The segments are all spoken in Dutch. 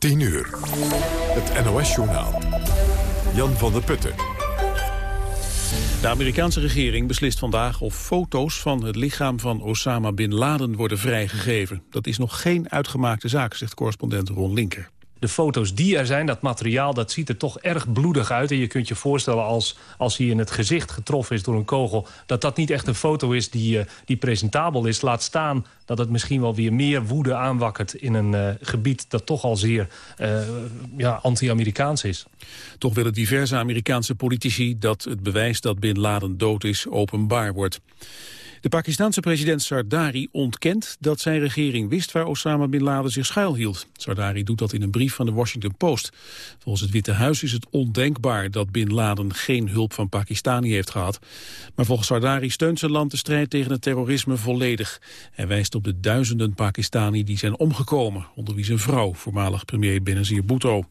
10 uur. Het NOS-journaal. Jan van der Putten. De Amerikaanse regering beslist vandaag of foto's van het lichaam van Osama Bin Laden worden vrijgegeven. Dat is nog geen uitgemaakte zaak, zegt correspondent Ron Linker de foto's die er zijn, dat materiaal, dat ziet er toch erg bloedig uit. En je kunt je voorstellen als, als hij in het gezicht getroffen is door een kogel... dat dat niet echt een foto is die, uh, die presentabel is. Laat staan dat het misschien wel weer meer woede aanwakkert... in een uh, gebied dat toch al zeer uh, ja, anti-Amerikaans is. Toch willen diverse Amerikaanse politici dat het bewijs dat Bin Laden dood is openbaar wordt. De Pakistanse president Sardari ontkent dat zijn regering wist waar Osama Bin Laden zich schuilhield. Sardari doet dat in een brief van de Washington Post. Volgens het Witte Huis is het ondenkbaar dat Bin Laden geen hulp van Pakistani heeft gehad. Maar volgens Sardari steunt zijn land de strijd tegen het terrorisme volledig. Hij wijst op de duizenden Pakistani die zijn omgekomen, onder wie zijn vrouw, voormalig premier Benazir Bhutto.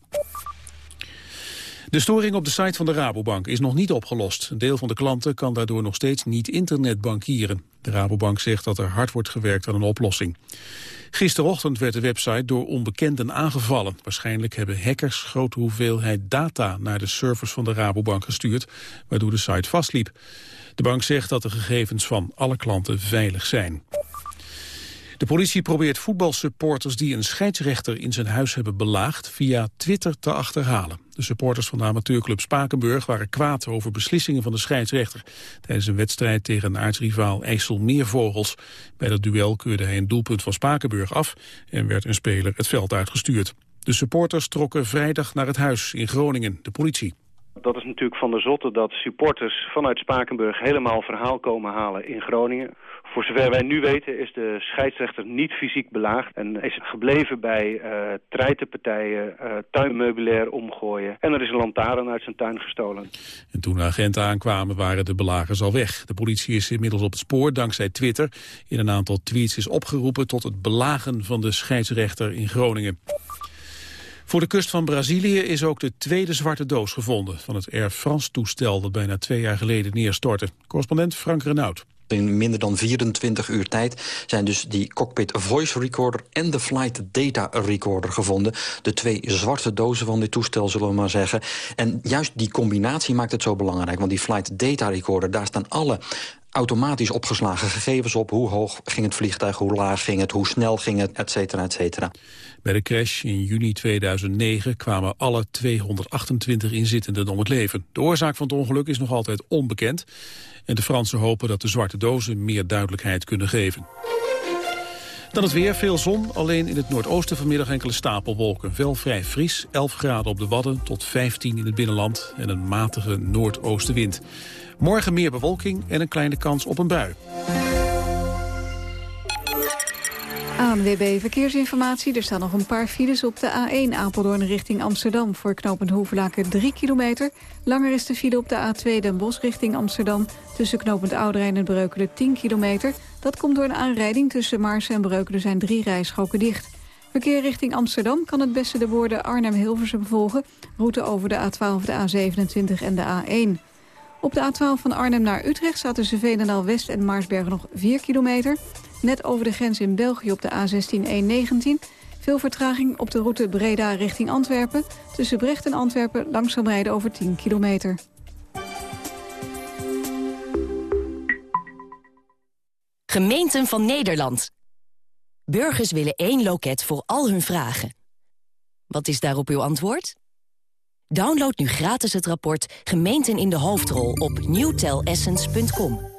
De storing op de site van de Rabobank is nog niet opgelost. Een deel van de klanten kan daardoor nog steeds niet internetbankieren. De Rabobank zegt dat er hard wordt gewerkt aan een oplossing. Gisterochtend werd de website door onbekenden aangevallen. Waarschijnlijk hebben hackers grote hoeveelheid data naar de servers van de Rabobank gestuurd, waardoor de site vastliep. De bank zegt dat de gegevens van alle klanten veilig zijn. De politie probeert voetbalsupporters die een scheidsrechter in zijn huis hebben belaagd via Twitter te achterhalen. De supporters van de amateurclub Spakenburg waren kwaad over beslissingen van de scheidsrechter tijdens een wedstrijd tegen aartsrivaal IJsselmeervogels. Bij dat duel keurde hij een doelpunt van Spakenburg af en werd een speler het veld uitgestuurd. De supporters trokken vrijdag naar het huis in Groningen, de politie. Dat is natuurlijk van de zotte dat supporters vanuit Spakenburg helemaal verhaal komen halen in Groningen. Voor zover wij nu weten is de scheidsrechter niet fysiek belaagd en is gebleven bij uh, treitenpartijen, uh, tuinmeubilair omgooien. En er is een lantaarn uit zijn tuin gestolen. En toen de agenten aankwamen waren de belagers al weg. De politie is inmiddels op het spoor dankzij Twitter. In een aantal tweets is opgeroepen tot het belagen van de scheidsrechter in Groningen. Voor de kust van Brazilië is ook de tweede zwarte doos gevonden... van het Air France-toestel dat bijna twee jaar geleden neerstortte. Correspondent Frank Renaud. In minder dan 24 uur tijd zijn dus die cockpit voice recorder en de flight data recorder gevonden. De twee zwarte dozen van dit toestel, zullen we maar zeggen. En juist die combinatie maakt het zo belangrijk. Want die flight data recorder, daar staan alle automatisch opgeslagen gegevens op. Hoe hoog ging het vliegtuig, hoe laag ging het, hoe snel ging het, et cetera, et cetera. Bij de crash in juni 2009 kwamen alle 228 inzittenden om het leven. De oorzaak van het ongeluk is nog altijd onbekend. En de Fransen hopen dat de zwarte dozen meer duidelijkheid kunnen geven. Dan het weer, veel zon, alleen in het noordoosten vanmiddag enkele stapelwolken. Wel vrij fris, 11 graden op de Wadden tot 15 in het binnenland... en een matige noordoostenwind. Morgen meer bewolking en een kleine kans op een bui. ANWB Verkeersinformatie. Er staan nog een paar files op de A1 Apeldoorn richting Amsterdam... voor knooppunt Hoevelaken 3 kilometer. Langer is de file op de A2 Den Bosch richting Amsterdam... tussen knooppunt Ouderijn en Breukelen 10 kilometer. Dat komt door een aanrijding tussen Maarsen en Breukelen zijn drie rijstroken dicht. Verkeer richting Amsterdam kan het beste de woorden Arnhem-Hilversum volgen... route over de A12, de A27 en de A1. Op de A12 van Arnhem naar Utrecht staat tussen Veenendaal West en Maarsbergen nog 4 kilometer. Net over de grens in België op de A16-119. Veel vertraging op de route Breda richting Antwerpen. Tussen Brecht en Antwerpen langzaam rijden over 10 kilometer. Gemeenten van Nederland. Burgers willen één loket voor al hun vragen. Wat is daarop uw antwoord? Download nu gratis het rapport Gemeenten in de Hoofdrol op newtelessence.com.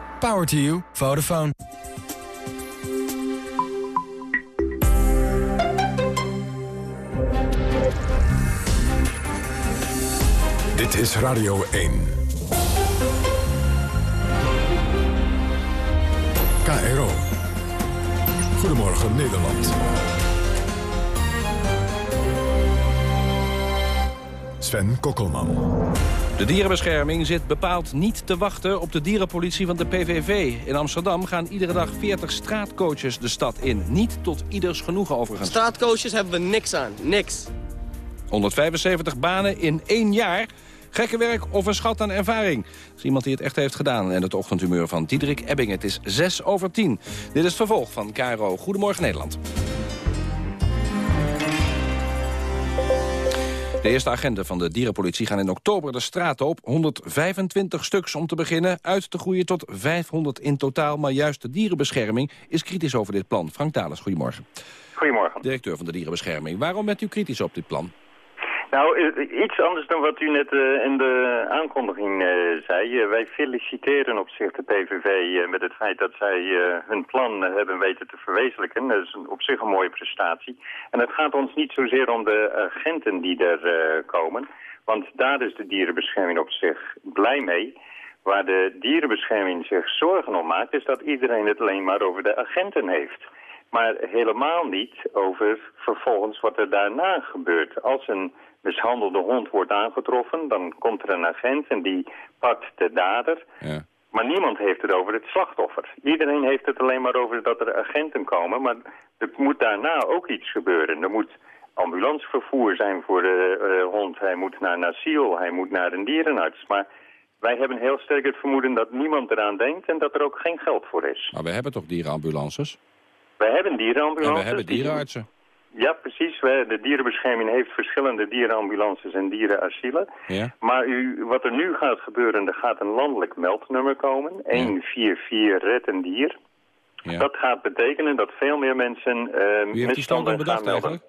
Power to you. Vodafone. Dit is Radio 1. KRO. Goedemorgen Nederland. Sven Kokkelman. De dierenbescherming zit bepaald niet te wachten op de dierenpolitie van de PVV. In Amsterdam gaan iedere dag 40 straatcoaches de stad in. Niet tot ieders genoegen overigens. Straatcoaches hebben we niks aan. Niks. 175 banen in één jaar. Gekke werk of een schat aan ervaring. Dat is iemand die het echt heeft gedaan. En het ochtendhumeur van Diederik Ebbing. Het is 6 over 10. Dit is het vervolg van KRO Goedemorgen Nederland. De eerste agenten van de dierenpolitie gaan in oktober de straat op. 125 stuks om te beginnen, uit te groeien tot 500 in totaal. Maar juist de dierenbescherming is kritisch over dit plan. Frank Dales, goedemorgen. Goedemorgen. Directeur van de dierenbescherming. Waarom bent u kritisch op dit plan? Nou, iets anders dan wat u net uh, in de aankondiging uh, zei. Uh, wij feliciteren op zich de PVV met het feit dat zij hun plan hebben weten te verwezenlijken. Dat is op zich een mooie prestatie. En het gaat ons niet zozeer om de agenten die er komen. Want daar is de dierenbescherming op zich blij mee. Waar de dierenbescherming zich zorgen om maakt, is dat iedereen het alleen maar over de agenten heeft. Maar helemaal niet over vervolgens wat er daarna gebeurt. Als een mishandelde hond wordt aangetroffen, dan komt er een agent en die pakt de dader. Ja. Maar niemand heeft het over het slachtoffer. Iedereen heeft het alleen maar over dat er agenten komen, maar er moet daarna ook iets gebeuren. Er moet ambulancevervoer zijn voor de uh, hond, hij moet naar een asiel, hij moet naar een dierenarts. Maar wij hebben heel sterk het vermoeden dat niemand eraan denkt en dat er ook geen geld voor is. Maar we hebben toch dierenambulances? Wij hebben dierenambulances. En we hebben dierenartsen. Ja, precies. De dierenbescherming heeft verschillende dierenambulances en dierenasielen. Ja. Maar u, wat er nu gaat gebeuren, er gaat een landelijk meldnummer komen. 144 Red een Dier. Ja. Dat gaat betekenen dat veel meer mensen uh, Wie heeft die slogan bedacht eigenlijk?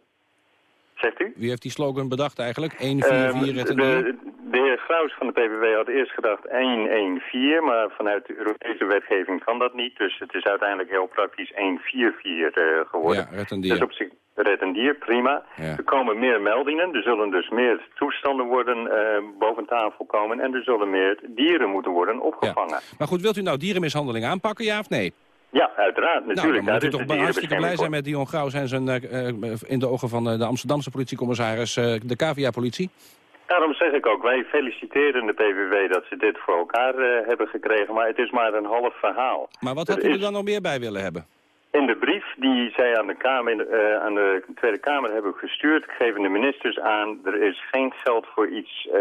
Zegt u? Wie heeft die slogan bedacht eigenlijk? 144 uh, Red een Dier? De, de heer Graus van de PVV had eerst gedacht 114, maar vanuit de Europese wetgeving kan dat niet. Dus het is uiteindelijk heel praktisch 144 uh, geworden. Ja, Red een Dier. Dus op zich Red een dier, prima. Er komen meer meldingen, er zullen dus meer toestanden worden uh, boven tafel komen... en er zullen meer dieren moeten worden opgevangen. Maar goed, wilt u nou dierenmishandeling aanpakken, ja of nee? Ja, uiteraard, natuurlijk. Nou, dan moet u toch hartstikke blij zijn met Dion Grauw... en zijn, uh, in de ogen van de Amsterdamse politiecommissaris, uh, de KVA-politie? Daarom zeg ik ook, wij feliciteren de PVV dat ze dit voor elkaar hebben gekregen... maar het is maar een half verhaal. Maar wat had u er dan nog meer bij willen hebben? In de brief die zij aan de, Kamer, uh, aan de Tweede Kamer hebben gestuurd... geven de ministers aan... er is geen geld voor iets uh,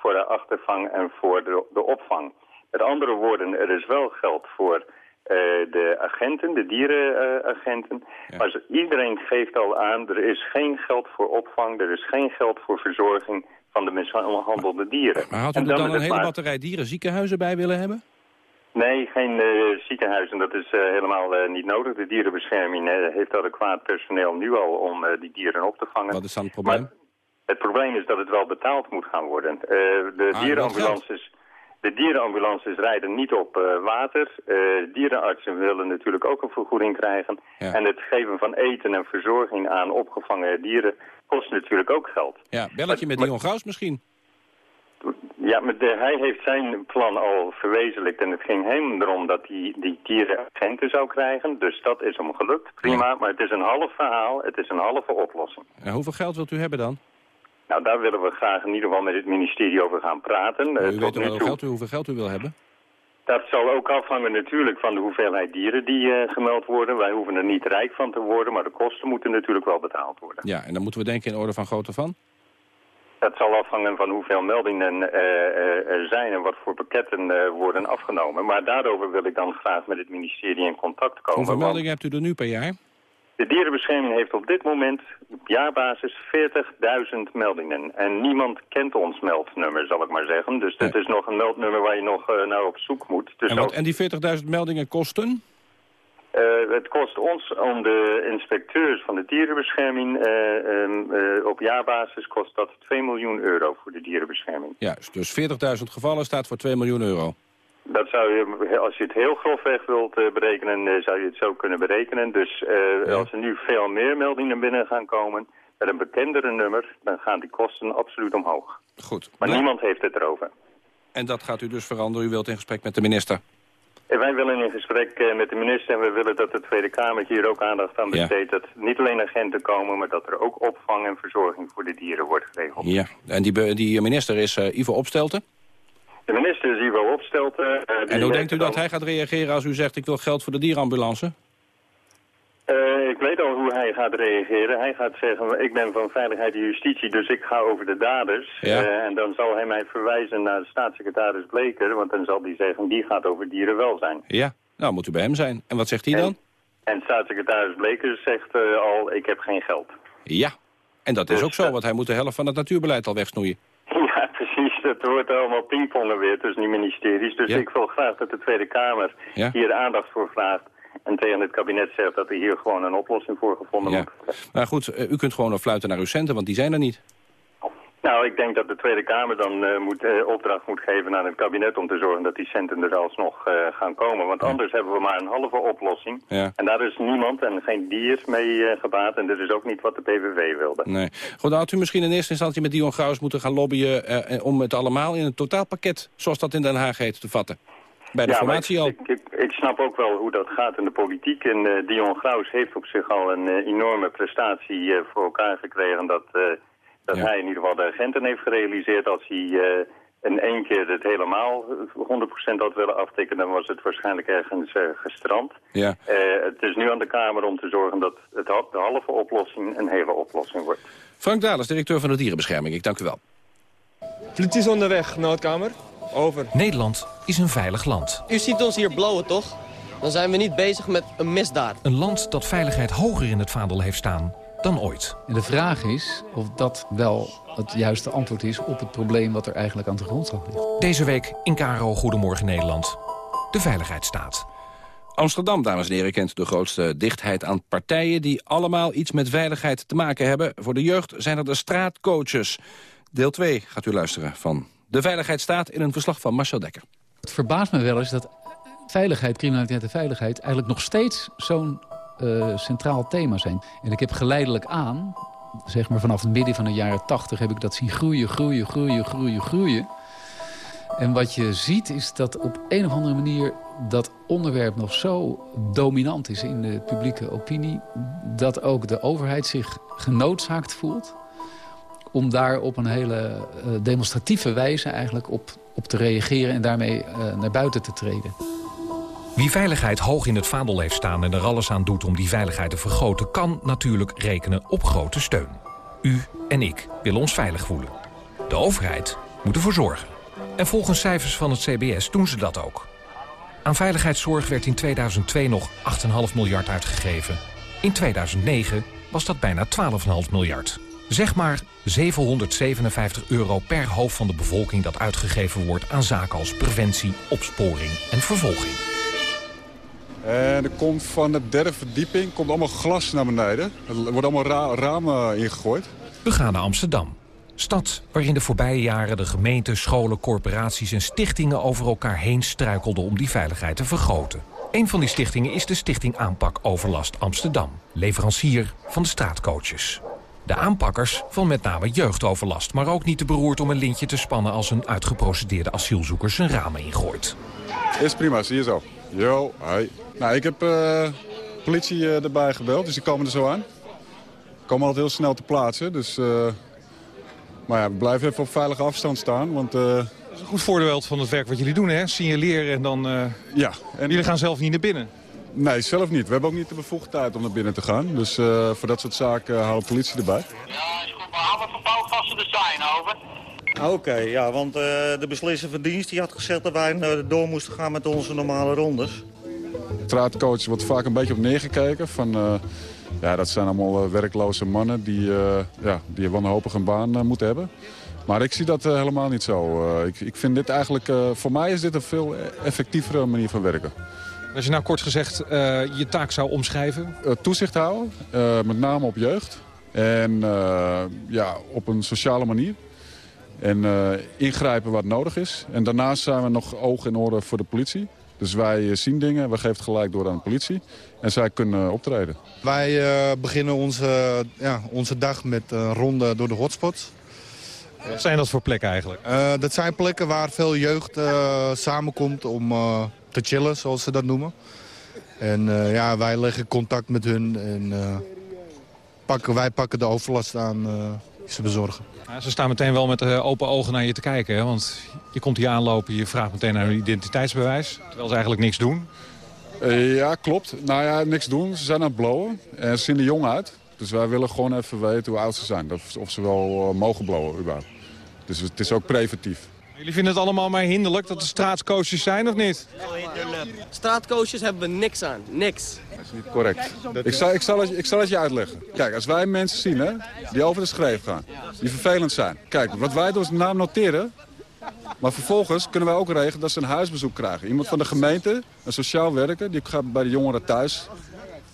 voor de achtervang en voor de, de, opvang. Met andere woorden, er is wel geld voor uh, de agenten, de dierenagenten. Ja. Maar iedereen geeft al aan... er is geen geld voor opvang, er is geen geld voor verzorging van de mishandelde dieren. Maar had u er dan, dan een hele batterij dierenziekenhuizen bij willen hebben? Nee, geen uh, ziekenhuizen. Dat is uh, helemaal uh, niet nodig. De dierenbescherming heeft adequaat personeel nu al om die dieren op te vangen. Wat is dan het probleem? Maar het probleem is dat het wel betaald moet gaan worden. de, Ah, dierenambulances, de dierenambulances rijden niet op water. dierenartsen willen natuurlijk ook een vergoeding krijgen. Ja. En het geven van eten en verzorging aan opgevangen dieren kost natuurlijk ook geld. Ja, belletje met Dion Graus misschien. Ja, maar de, hij heeft zijn plan al verwezenlijkt en het ging hem erom dat hij die dieren agenten zou krijgen. Dus dat is hem gelukt, prima. Ja. Maar het is een half verhaal, het is een halve oplossing. En hoeveel geld wilt u hebben dan? Nou, daar willen we graag in ieder geval met het ministerie over gaan praten. Maar u weet wel geld u, hoeveel geld u wil hebben? Dat zal ook afhangen natuurlijk van de hoeveelheid dieren die uh, gemeld worden. Wij hoeven er niet rijk van te worden, maar de kosten moeten natuurlijk wel betaald worden. Ja, en dan moeten we denken in orde van grootte van? Dat zal afhangen van hoeveel meldingen uh, er zijn en wat voor pakketten uh, worden afgenomen. Maar daarover wil ik dan graag met het ministerie in contact komen. Hoeveel meldingen hebt u er nu per jaar? De dierenbescherming heeft op dit moment op jaarbasis 40.000 meldingen. En niemand kent ons meldnummer, zal ik maar zeggen. Dus dit nee. is nog een meldnummer waar je nog uh, naar op zoek moet. Dus en, wat, en die 40.000 meldingen kosten? Het kost ons om de inspecteurs van de dierenbescherming... ehm, op jaarbasis kost dat 2 miljoen euro voor de dierenbescherming. Juist, dus 40.000 gevallen staat voor 2 miljoen euro. Dat zou je, als je het heel grofweg wilt berekenen, zou je het zo kunnen berekenen. Dus als er nu veel meer meldingen binnen gaan komen met een bekendere nummer, dan gaan die kosten absoluut omhoog. Goed. Maar niemand heeft het erover. En dat gaat u dus veranderen. U wilt in gesprek met de minister. En wij willen in gesprek eh, met de minister en we willen dat de Tweede Kamer hier ook aandacht aan besteedt. Dat niet alleen agenten komen, maar dat er ook opvang en verzorging voor de dieren wordt geregeld. Ja, en die, die minister is uh, Ivo Opstelten? De minister is Ivo Opstelten. Uh, en hoe denkt u dat hij gaat reageren als u zegt ik wil geld voor de dierenambulance? Uh, ik weet al hoe hij gaat reageren. Hij gaat zeggen, ik ben van Veiligheid en Justitie, dus ik ga over de daders. Ja. Uh, en dan zal hij mij verwijzen naar de staatssecretaris Bleker, want dan zal hij zeggen, die gaat over dierenwelzijn. Ja, nou moet u bij hem zijn. En wat zegt hij dan? En, staatssecretaris Bleker zegt uh, al, ik heb geen geld. Ja, en dat is dus, ook zo, want hij moet de helft van het natuurbeleid al wegsnoeien. Ja, precies. Dat wordt allemaal pingpongen weer tussen die ministeries. Dus ja. ik wil graag dat de Tweede Kamer ja. hier aandacht voor vraagt. En tegen het kabinet zegt dat er hier gewoon een oplossing voor gevonden ja. moet worden. Maar goed, u kunt gewoon fluiten naar uw centen, want die zijn er niet. Nou, ik denk dat de Tweede Kamer dan uh, moet, uh, opdracht moet geven aan het kabinet... om te zorgen dat die centen er alsnog uh, gaan komen. Want anders hebben we maar een halve oplossing. Ja. En daar is niemand en geen dier mee gebaat. En dit is ook niet wat de PVV wilde. Nee. Goed, dan had u misschien in eerste instantie met Dion Graus moeten gaan lobbyen... om het allemaal in een totaalpakket, zoals dat in Den Haag heet, te vatten. Bij de ja, formatie ik, al. Ik, ik, ik, snap ook wel hoe dat gaat in de politiek. En uh, Dion Graus heeft op zich al een uh, enorme prestatie uh, voor elkaar gekregen... dat, dat ja. hij in ieder geval de agenten heeft gerealiseerd. Als hij in één keer het helemaal 100% had willen aftikken... dan was het waarschijnlijk ergens gestrand. Ja. het is nu aan de Kamer om te zorgen dat het, de halve oplossing een hele oplossing wordt. Frank Dalers, directeur van de Dierenbescherming. Ik dank u wel. Vliet is onderweg, Noordkamer. Over. Nederland is een veilig land. U ziet ons hier blowen, toch? Dan zijn we niet bezig met een misdaad. Een land dat veiligheid hoger in het vaandel heeft staan dan ooit. En de vraag is of dat wel het juiste antwoord is op het probleem wat er eigenlijk aan de grondslag ligt. Deze week in Karo Goedemorgen Nederland. De veiligheidsstaat. Amsterdam, dames en heren, kent de grootste dichtheid aan partijen... die allemaal iets met veiligheid te maken hebben. Voor de jeugd zijn er de straatcoaches. Deel 2 gaat u luisteren van De Veiligheid staat in een verslag van Marcel Dekker. Het verbaast me wel eens dat veiligheid, criminaliteit en veiligheid... eigenlijk nog steeds zo'n uh, centraal thema zijn. En ik heb geleidelijk aan, zeg maar vanaf het midden van de jaren 80... heb ik dat zien groeien, groeien, groeien, groeien, groeien. En wat je ziet is dat op een of andere manier dat onderwerp nog zo dominant is in de publieke opinie... dat ook de overheid zich genoodzaakt voelt om daar op een hele uh, demonstratieve wijze eigenlijk op, op te reageren... en daarmee uh, naar buiten te treden. Wie veiligheid hoog in het vaandel heeft staan en er alles aan doet om die veiligheid te vergroten... kan natuurlijk rekenen op grote steun. U en ik willen ons veilig voelen. De overheid moet ervoor zorgen. En volgens cijfers van het CBS doen ze dat ook. Aan veiligheidszorg werd in 2002 nog 8,5 miljard uitgegeven. In 2009 was dat bijna 12,5 miljard. Zeg maar 757 euro per hoofd van de bevolking dat uitgegeven wordt aan zaken als preventie, opsporing en vervolging. En er komt van de derde verdieping komt allemaal glas naar beneden. Er wordt allemaal ra ramen ingegooid. We gaan naar Amsterdam. Stad waarin de voorbije jaren de gemeenten, scholen, corporaties en stichtingen over elkaar heen struikelden om die veiligheid te vergroten. Een van die stichtingen is de Stichting Aanpak Overlast Amsterdam, leverancier van de straatcoaches. De aanpakkers van met name jeugdoverlast, maar ook niet te beroerd om een lintje te spannen als een uitgeprocedeerde asielzoeker zijn ramen ingooit. Is prima, zie je zo. Yo, hi. Nou, ik heb uh, politie uh, erbij gebeld, dus die komen er zo aan. Komen altijd heel snel te plaatsen, dus... Uh, maar ja, we blijven even op veilige afstand staan, want... Dat is een goed voordeel van het werk wat jullie doen, hè? Signaleren en dan... Ja. En... Jullie gaan zelf niet naar binnen? Nee, zelf niet. We hebben ook niet de bevoegdheid om naar binnen te gaan. Dus uh, voor dat soort zaken uh, houden politie erbij. Ja, is goed. Maar hou het vast de zijn, over. Oké, okay, ja, want uh, de beslissende dienst die had gezegd dat wij door moesten gaan met onze normale rondes. Straatcoach wordt vaak een beetje op neergekeken. Van, ja, dat zijn allemaal werkloze mannen die, ja, die wanhopig een baan moeten hebben. Maar ik zie dat helemaal niet zo. ik, ik vind dit eigenlijk, voor mij is dit een veel effectievere manier van werken. Als je nou kort gezegd eh, je taak zou omschrijven? Uh, toezicht houden, uh, met name op jeugd. En ja, op een sociale manier. En ingrijpen wat nodig is. En daarnaast zijn we nog oog en oren voor de politie. Dus wij zien dingen, we geven het gelijk door aan de politie. En zij kunnen optreden. Wij beginnen onze, ja, onze dag met een ronde door de hotspots. Wat zijn dat voor plekken eigenlijk? dat zijn plekken waar veel jeugd samenkomt om te chillen, zoals ze dat noemen. En uh, ja, wij leggen contact met hun en uh, pakken, wij pakken de overlast aan uh, ze bezorgen. Ja, ze staan meteen wel met open ogen naar je te kijken. Hè? Want je komt hier aanlopen, je vraagt meteen naar hun identiteitsbewijs. Terwijl ze eigenlijk niks doen. ja, klopt. Nou ja, niks doen. Ze zijn aan het blowen. En ze zien er jong uit. Dus wij willen gewoon even weten hoe oud ze zijn. Of ze wel mogen blowen überhaupt. Dus het is ook preventief. Jullie vinden het allemaal maar hinderlijk dat er straatcoaches zijn, of niet? Straatcoaches hebben we niks aan. Niks. Dat is niet correct. Ik zal, ik, zal het, ik zal het je uitleggen. Kijk, als wij mensen zien hè, die over de schreef gaan, die vervelend zijn. Kijk, wat wij doen is de naam noteren. Maar vervolgens kunnen wij ook regelen dat ze een huisbezoek krijgen. Iemand van de gemeente, een sociaal werker, die gaat bij de jongeren thuis.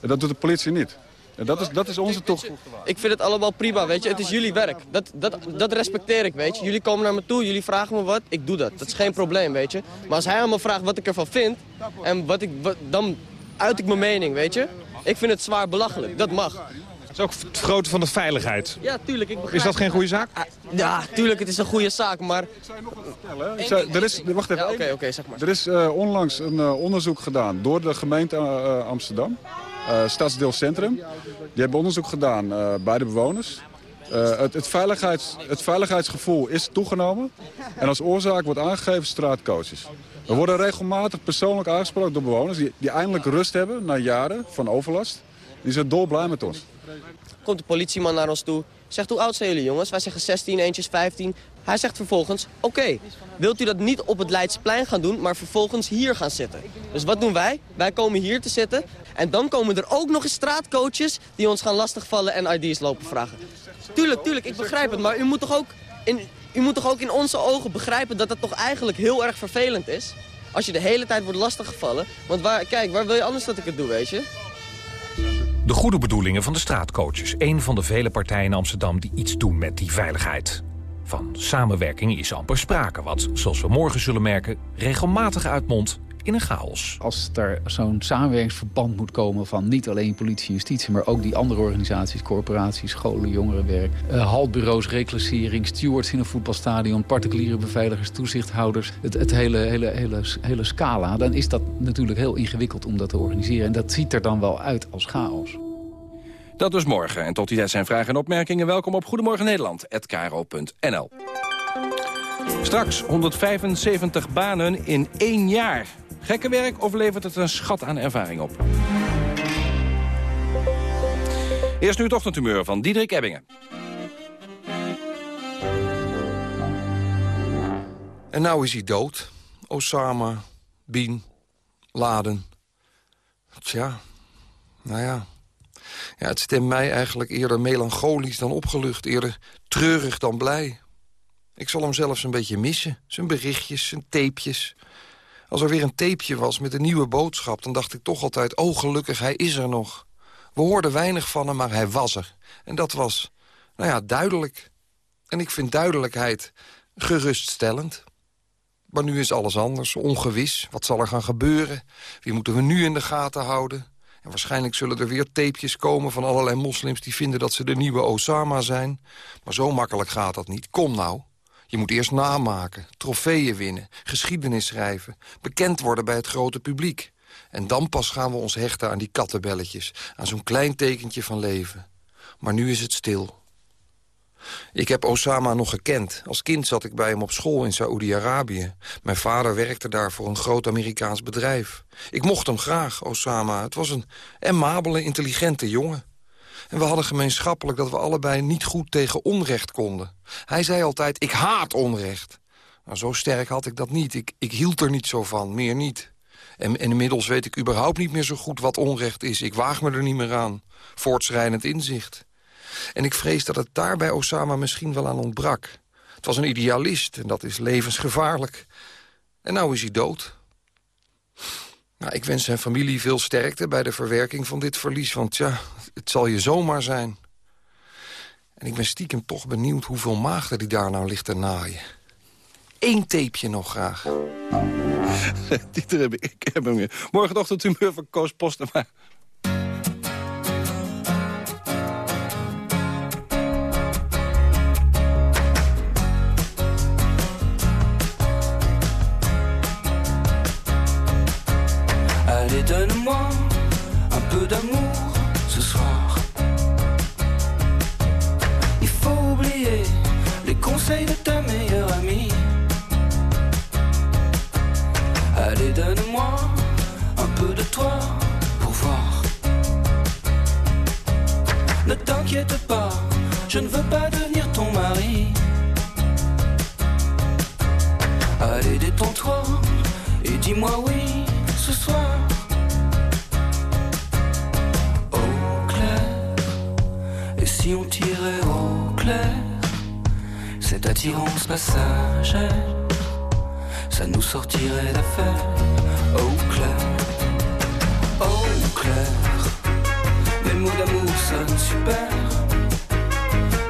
En dat doet de politie niet. En dat is, dat is onze toch... Ik vind het allemaal prima, weet je. Het is jullie werk. Dat, dat, dat respecteer ik, weet je. Jullie komen naar me toe, jullie vragen me wat, ik doe dat. Dat is geen probleem, weet je. Maar als hij allemaal vraagt wat ik ervan vind, en wat ik, dan uit ik mijn mening, weet je. Ik vind het zwaar belachelijk, dat mag. Het is ook het vergroten van de veiligheid. Ja, tuurlijk. Ik is dat geen goede zaak? Ah, ja, tuurlijk, het is een goede zaak, maar... Ik zou nog vertellen. Zei, er is, wacht even. Oké, oké, okay, zeg maar. Er is uh, onlangs een uh, onderzoek gedaan door de gemeente uh, Amsterdam. Uh, Stadsdeel Centrum. Die hebben onderzoek gedaan uh, bij de bewoners. Het, het, veiligheids, het veiligheidsgevoel is toegenomen. En als oorzaak wordt aangegeven straatcoaches. We worden regelmatig persoonlijk aangesproken door bewoners... die, die eindelijk rust hebben na jaren van overlast. Die zijn dolblij met ons. Komt de politieman naar ons toe. Zegt, hoe oud zijn jullie jongens? Wij zeggen 16, eentjes 15. Hij zegt vervolgens, oké, wilt u dat niet op het Leidsplein gaan doen, maar vervolgens hier gaan zitten? Dus wat doen wij? Wij komen hier te zitten en dan komen er ook nog eens straatcoaches die ons gaan lastigvallen en ID's lopen vragen. Tuurlijk, tuurlijk, ik begrijp het, maar u moet toch ook in, u moet toch ook in onze ogen begrijpen dat het toch eigenlijk heel erg vervelend is? Als je de hele tijd wordt lastiggevallen. Want waar, kijk, waar wil je anders dat ik het doe, weet je? De goede bedoelingen van de straatcoaches. Een van de vele partijen in Amsterdam die iets doen met die veiligheid. Van samenwerking is amper sprake, wat, zoals we morgen zullen merken... regelmatig uitmondt in een chaos. Als er zo'n samenwerkingsverband moet komen van niet alleen politie en justitie... maar ook die andere organisaties, corporaties, scholen, jongerenwerk... Uh, haltbureaus, reclassering, stewards in een voetbalstadion... particuliere beveiligers, toezichthouders, het, het hele, hele, hele, hele scala... dan is dat natuurlijk heel ingewikkeld om dat te organiseren. En dat ziet er dan wel uit als chaos. Dat dus morgen. En tot die tijd zijn vragen en opmerkingen. Welkom op Goedemorgen Nederland, Straks 175 banen in één jaar. Gekke werk of levert het een schat aan ervaring op? Eerst nu het ochtendhumeur van Diederik Ebbingen. En nou is hij dood. Osama, Bin, Laden. Tja, nou ja. Ja, het stemt mij eigenlijk eerder melancholisch dan opgelucht. Eerder treurig dan blij. Ik zal hem zelfs een beetje missen. Zijn berichtjes, zijn tapejes. Als er weer een tapeje was met een nieuwe boodschap... dan dacht ik toch altijd, oh gelukkig, hij is er nog. We hoorden weinig van hem, maar hij was er. En dat was, nou ja, duidelijk. En ik vind duidelijkheid geruststellend. Maar nu is alles anders, ongewis. Wat zal er gaan gebeuren? Wie moeten we nu in de gaten houden? En waarschijnlijk zullen er weer tapejes komen van allerlei moslims... die vinden dat ze de nieuwe Osama zijn. Maar zo makkelijk gaat dat niet. Kom nou. Je moet eerst namaken, trofeeën winnen, geschiedenis schrijven... bekend worden bij het grote publiek. En dan pas gaan we ons hechten aan die kattenbelletjes... aan zo'n klein tekentje van leven. Maar nu is het stil. Ik heb Osama nog gekend. Als kind zat ik bij hem op school in Saoedi-Arabië. Mijn vader werkte daar voor een groot Amerikaans bedrijf. Ik mocht hem graag, Osama. Het was een amabele, intelligente jongen. En we hadden gemeenschappelijk dat we allebei niet goed tegen onrecht konden. Hij zei altijd, ik haat onrecht. Nou, zo sterk had ik dat niet. Ik, ik hield er niet zo van, meer niet. En, inmiddels weet ik überhaupt niet meer zo goed wat onrecht is. Ik waag me er niet meer aan. Voortschrijdend inzicht. En ik vrees dat het daar bij Osama misschien wel aan ontbrak. Het was een idealist en dat is levensgevaarlijk. En nou is hij dood. Nou, ik wens zijn familie veel sterkte bij de verwerking van dit verlies. Want ja, het zal je zomaar zijn. En ik ben stiekem toch benieuwd hoeveel maagden die daar nou ligt te naaien. Eén tapeje nog graag. Dieter, heb ik, heb hem weer. Morgenochtend humeur van Koos Postema. D'amour ce soir. Il faut oublier les conseils de ta meilleure amie. Allez, donne-moi un peu de toi pour voir. Ne t'inquiète pas, je ne veux pas devenir ton mari. Allez, détends-toi et dis-moi oui ce soir. Si on tirait au clair, cette attirance passagère, ça nous sortirait d'affaire. Au clair, au clair, mes mots d'amour sonnent super,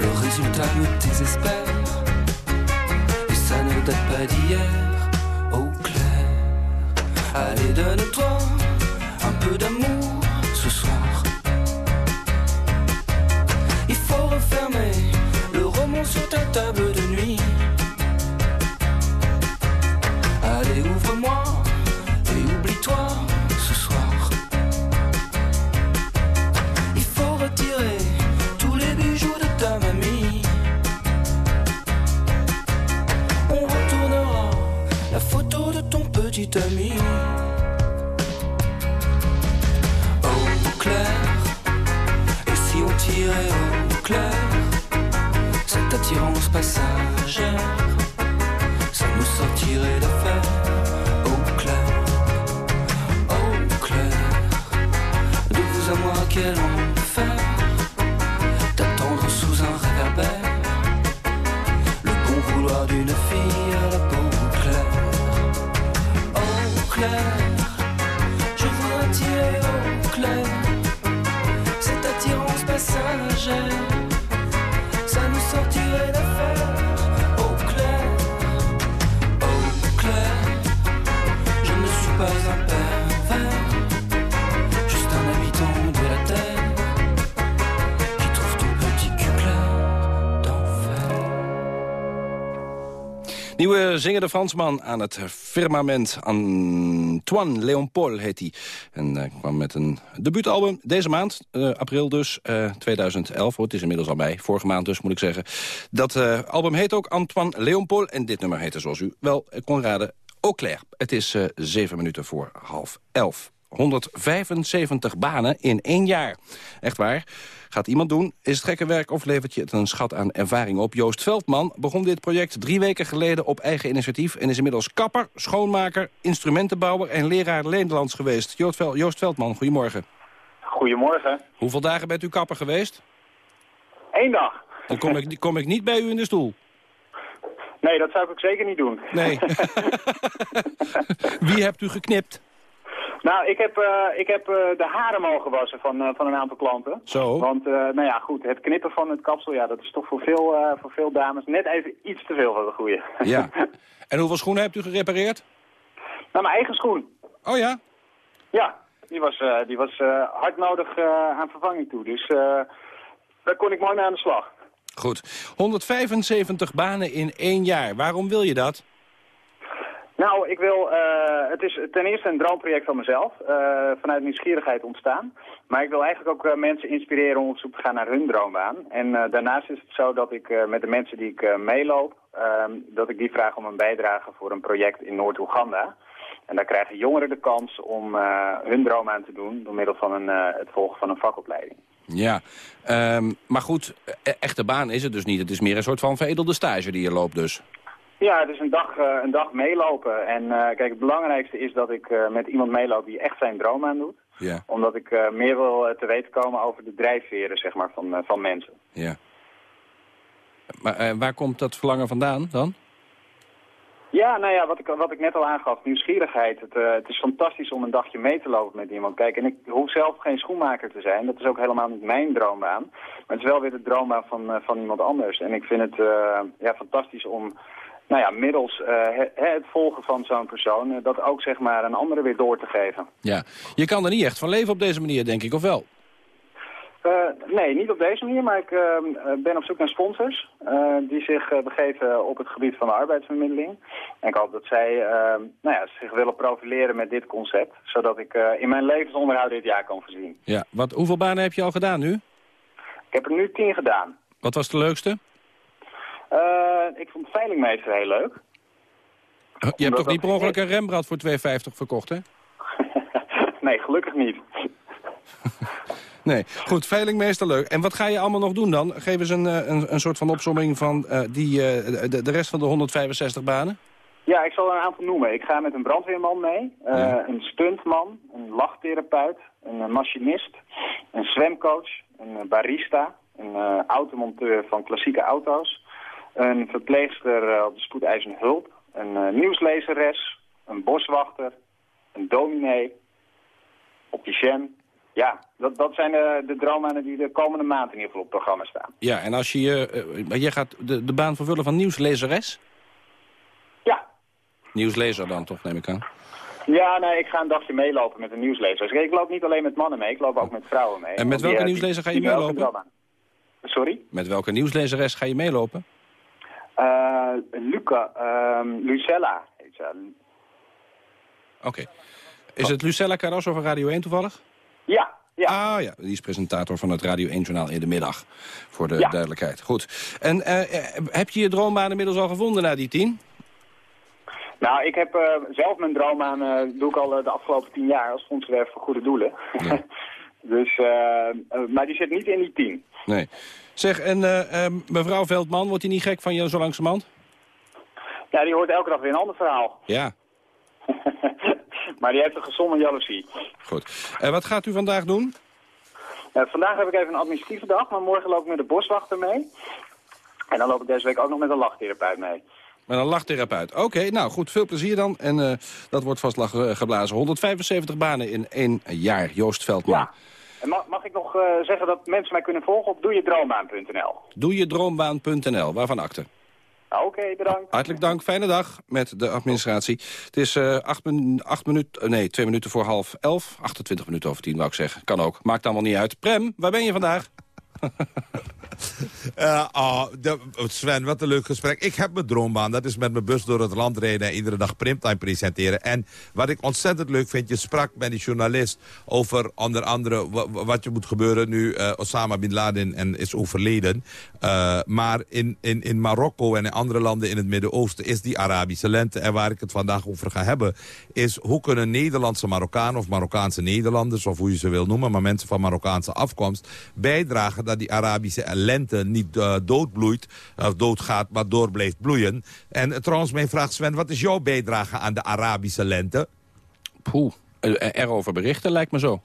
le résultat me désespère, et ça ne date pas d'hier. Au clair, allez donne-toi un peu d'amour table de nuit. Allez, ouvre-moi et oublie-toi ce soir. Il faut retirer tous les bijoux de ta mamie. On retournera la photo de ton petit ami. Nieuwe zingende Fransman aan het firmament. Antoine Léon Paul heet hij. En eh, kwam met een debuutalbum deze maand, eh, april dus, eh, 2011. Oh, het is inmiddels al mei, vorige maand dus moet ik zeggen. Dat eh, album heet ook Antoine Léon Paul. En dit nummer heette zoals u wel kon raden, Au Clair. Het is eh, zeven minuten voor half elf. 175 banen in één jaar. Echt waar. Gaat iemand doen? Is het gekke werk of levert je het een schat aan ervaring op? Joost Veldman begon dit project drie weken geleden op eigen initiatief... en is inmiddels kapper, schoonmaker, instrumentenbouwer en leraar Nederlands geweest. Joost Veldman, goedemorgen. Goedemorgen. Hoeveel dagen bent u kapper geweest? Eén dag. Dan kom ik, kom ik niet bij u in de stoel. Nee, dat zou ik ook zeker niet doen. Nee. Wie hebt u geknipt? Nou, ik heb, eh, ik heb eh, de haren mogen wassen van, eh, van een aantal klanten. Zo. Want, nou ja, goed, het knippen van het kapsel, ja, dat is toch voor veel, voor veel dames net even iets te veel van de goede. Ja. En hoeveel schoenen hebt u gerepareerd? nou, mijn eigen schoen. Oh ja? Ja, die was, die was hard nodig aan vervanging toe. Dus daar kon ik mooi mee aan de slag. Goed. 175 banen in één jaar. Waarom wil je dat? Nou, ik wil, eh, het is ten eerste een droomproject van mezelf, eh, vanuit nieuwsgierigheid ontstaan. Maar ik wil eigenlijk ook eh, mensen inspireren om op zoek te gaan naar hun droombaan. En daarnaast is het zo dat ik met de mensen die ik meeloop, ehm, dat ik die vraag om een bijdrage voor een project in Noord-Oeganda. En daar krijgen jongeren de kans om hun droom aan te doen door middel van een, het volgen van een vakopleiding. Ja, Ehm, maar goed, e- echte baan is het dus niet. Het is meer een soort van veredelde stage die je loopt dus. Ja, het is een dag, eh, een dag meelopen. En eh, kijk, het belangrijkste is dat ik eh, met iemand meeloop die echt zijn droom aandoet. Ja. Omdat ik meer wil te weten komen over de drijfveren zeg maar, van, van mensen. Ja. Maar waar komt dat verlangen vandaan dan? Ja, nou ja, wat ik, wat ik net al aangaf, nieuwsgierigheid. Het, het is fantastisch om een dagje mee te lopen met iemand. Kijk, en ik hoef zelf geen schoenmaker te zijn. Dat is ook helemaal niet mijn droombaan. Maar het is wel weer de droombaan van, van iemand anders. En ik vind het ja, fantastisch om nou ja, middels het, het volgen van zo'n persoon... dat ook zeg maar een andere weer door te geven. Ja, je kan er niet echt van leven op deze manier, denk ik, of wel? Uh, nee, niet op deze manier, maar ik ben op zoek naar sponsors die zich begeven op het gebied van de arbeidsvermiddeling. En ik hoop dat zij nou ja, zich willen profileren met dit concept, zodat ik in mijn levensonderhoud dit jaar kan voorzien. Ja, wat, hoeveel banen heb je al gedaan nu? Ik heb er nu tien gedaan. Wat was de leukste? Ik vond veilingmeester heel leuk. Oh, je hebt toch niet per ongeluk een Rembrandt voor 2,50 verkocht, hè? nee, gelukkig niet. Nee, goed, veilingmeester leuk. En wat ga je allemaal nog doen dan? Geef eens een, een, een soort van opsomming van uh, die, de, de rest van de 165 banen. Ja, ik zal er een aantal noemen. Ik ga met een brandweerman mee, uh, ja. een stuntman, een lachtherapeut, een machinist, een zwemcoach, een barista, een automonteur van klassieke auto's, een verpleegster op de spoedeisende hulp, een nieuwslezeres, een boswachter, een dominee, opticien, ja, dat, dat zijn de, de droombanen die de komende maand in ieder geval op het programma staan. Ja, en als je, uh, jij gaat de, de baan vervullen van nieuwslezeres? Ja. Nieuwslezer dan toch, neem ik aan? Ja, nee, ik ga een dagje meelopen met een nieuwslezer. Ik loop niet alleen met mannen mee, ik loop ook met vrouwen mee. En met welke die, nieuwslezer ga je meelopen? Sorry? Met welke nieuwslezeres ga je meelopen? Uh, Luca, um, Lucella heet ze. Oké. Okay. Is het Lucella Carrasso van Radio 1 toevallig? Ja, ja. Ah ja, die is presentator van het Radio 1-journaal in de middag. Voor de ja. duidelijkheid. Goed. En uh, heb je je droombaan inmiddels al gevonden na die tien? Nou, ik heb uh, zelf mijn droombaan, uh, doe ik al de afgelopen tien jaar als fondsenwerf voor goede doelen. Ja. dus, maar die zit niet in die tien. Nee. Zeg, en mevrouw Veldman, wordt die niet gek van je zo langzamerhand? Ja, die hoort elke dag weer een ander verhaal. Ja. Maar die heeft een gezonde jaloezie. Goed. En wat gaat u vandaag doen? Uh, vandaag heb ik even een administratieve dag, maar morgen loop ik met de boswachter mee. En dan loop ik deze week ook nog met een lachtherapeut mee. Met een lachtherapeut. Oké, nou goed, veel plezier dan. En uh, dat wordt vast geblazen. 175 banen in één jaar. Joost Veldman. Ja. En mag, mag ik nog uh, zeggen dat mensen mij kunnen volgen op doejedroombaan.nl? Doejedroombaan.nl, waarvan akte? Oké, okay, bedankt. Hartelijk dank, fijne dag met de administratie. Het is uh, acht, min, acht minuten, nee, twee minuten voor half elf. 28 minuten over tien, wou ik zeggen. Kan ook, maakt allemaal niet uit. Prem, waar ben je vandaag? Uh, oh, de, Sven, wat een leuk gesprek. Ik heb mijn droombaan. Dat is met mijn bus door het land rijden en iedere dag primtime presenteren. En wat ik ontzettend leuk vind, je sprak met die journalist over onder andere wat je moet gebeuren nu uh, Osama Bin Laden en is overleden. Uh, maar in, in, in Marokko en in andere landen in het Midden-Oosten is die Arabische lente. En waar ik het vandaag over ga hebben, is hoe kunnen Nederlandse Marokkanen of Marokkaanse Nederlanders, of hoe je ze wil noemen, maar mensen van Marokkaanse afkomst, bijdragen dat die Arabische lente niet uh, doodbloeit, of doodgaat, maar door blijft bloeien. En uh, trouwens, mijn vraag Sven, wat is jouw bijdrage aan de Arabische lente? Poeh, erover berichten lijkt me zo.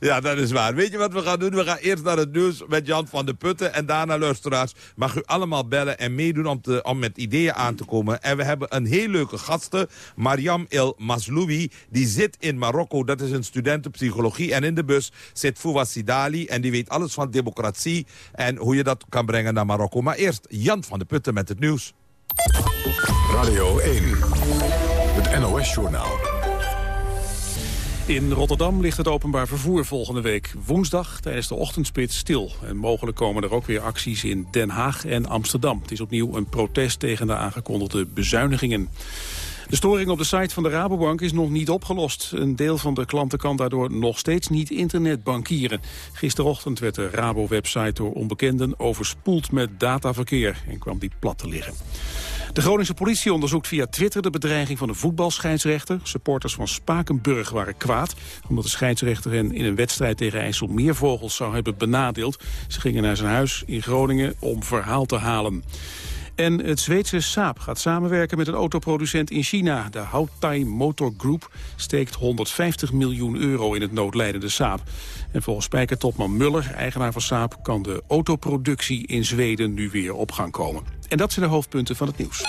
Ja, dat is waar. Weet je wat we gaan doen? We gaan eerst naar het nieuws met Jan van de Putten. En daarna, luisteraars, mag u allemaal bellen en meedoen om, om met ideeën aan te komen. En we hebben een heel leuke gasten. Mariam El Masloui, die zit in Marokko. Dat is een student psychologie. En in de bus zit Fouwa Sidali. En die weet alles van democratie en hoe je dat kan brengen naar Marokko. Maar eerst Jan van de Putten met het nieuws. Radio 1, het NOS-journaal. In Rotterdam ligt het openbaar vervoer volgende week woensdag tijdens de ochtendspits stil. En mogelijk komen er ook weer acties in Den Haag en Amsterdam. Het is opnieuw een protest tegen de aangekondigde bezuinigingen. De storing op de site van de Rabobank is nog niet opgelost. Een deel van de klanten kan daardoor nog steeds niet internetbankieren. Gisterochtend werd de Rabo-website door onbekenden overspoeld met dataverkeer en kwam die plat te liggen. De Groningse politie onderzoekt via Twitter de bedreiging van een voetbalscheidsrechter. Supporters van Spakenburg waren kwaad... omdat de scheidsrechter hen in een wedstrijd tegen IJsselmeervogels zou hebben benadeeld. Ze gingen naar zijn huis in Groningen om verhaal te halen. En het Zweedse Saab gaat samenwerken met een autoproducent in China. De Houtai Motor Group steekt 150 miljoen euro in het noodlijdende Saab. En volgens spijkertopman Muller, eigenaar van Saab... kan de autoproductie in Zweden nu weer op gang komen. En dat zijn de hoofdpunten van het nieuws.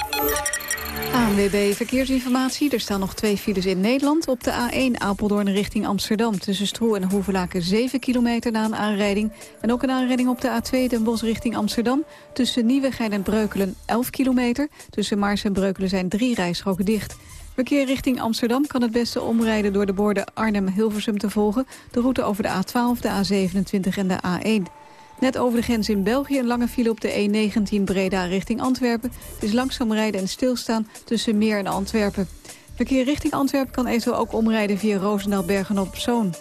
ANWB Verkeersinformatie. Er staan nog twee files in Nederland. Op de A1 Apeldoorn richting Amsterdam. Tussen Stroe en Hoevelaken 7 kilometer na een aanrijding. En ook een aanrijding op de A2 Den Bosch richting Amsterdam. Tussen Nieuwegein en Breukelen 11 kilometer. Tussen Maars en Breukelen zijn drie rijstroken dicht. Verkeer richting Amsterdam kan het beste omrijden door de borden Arnhem-Hilversum te volgen. De route over de A12, de A27 en de A1. Net over de grens in België een lange file op de E19 Breda richting Antwerpen. Het is langzaam rijden en stilstaan tussen Meer en Antwerpen. Verkeer richting Antwerpen kan eventueel ook omrijden via Roosendaal Bergen op Zoon.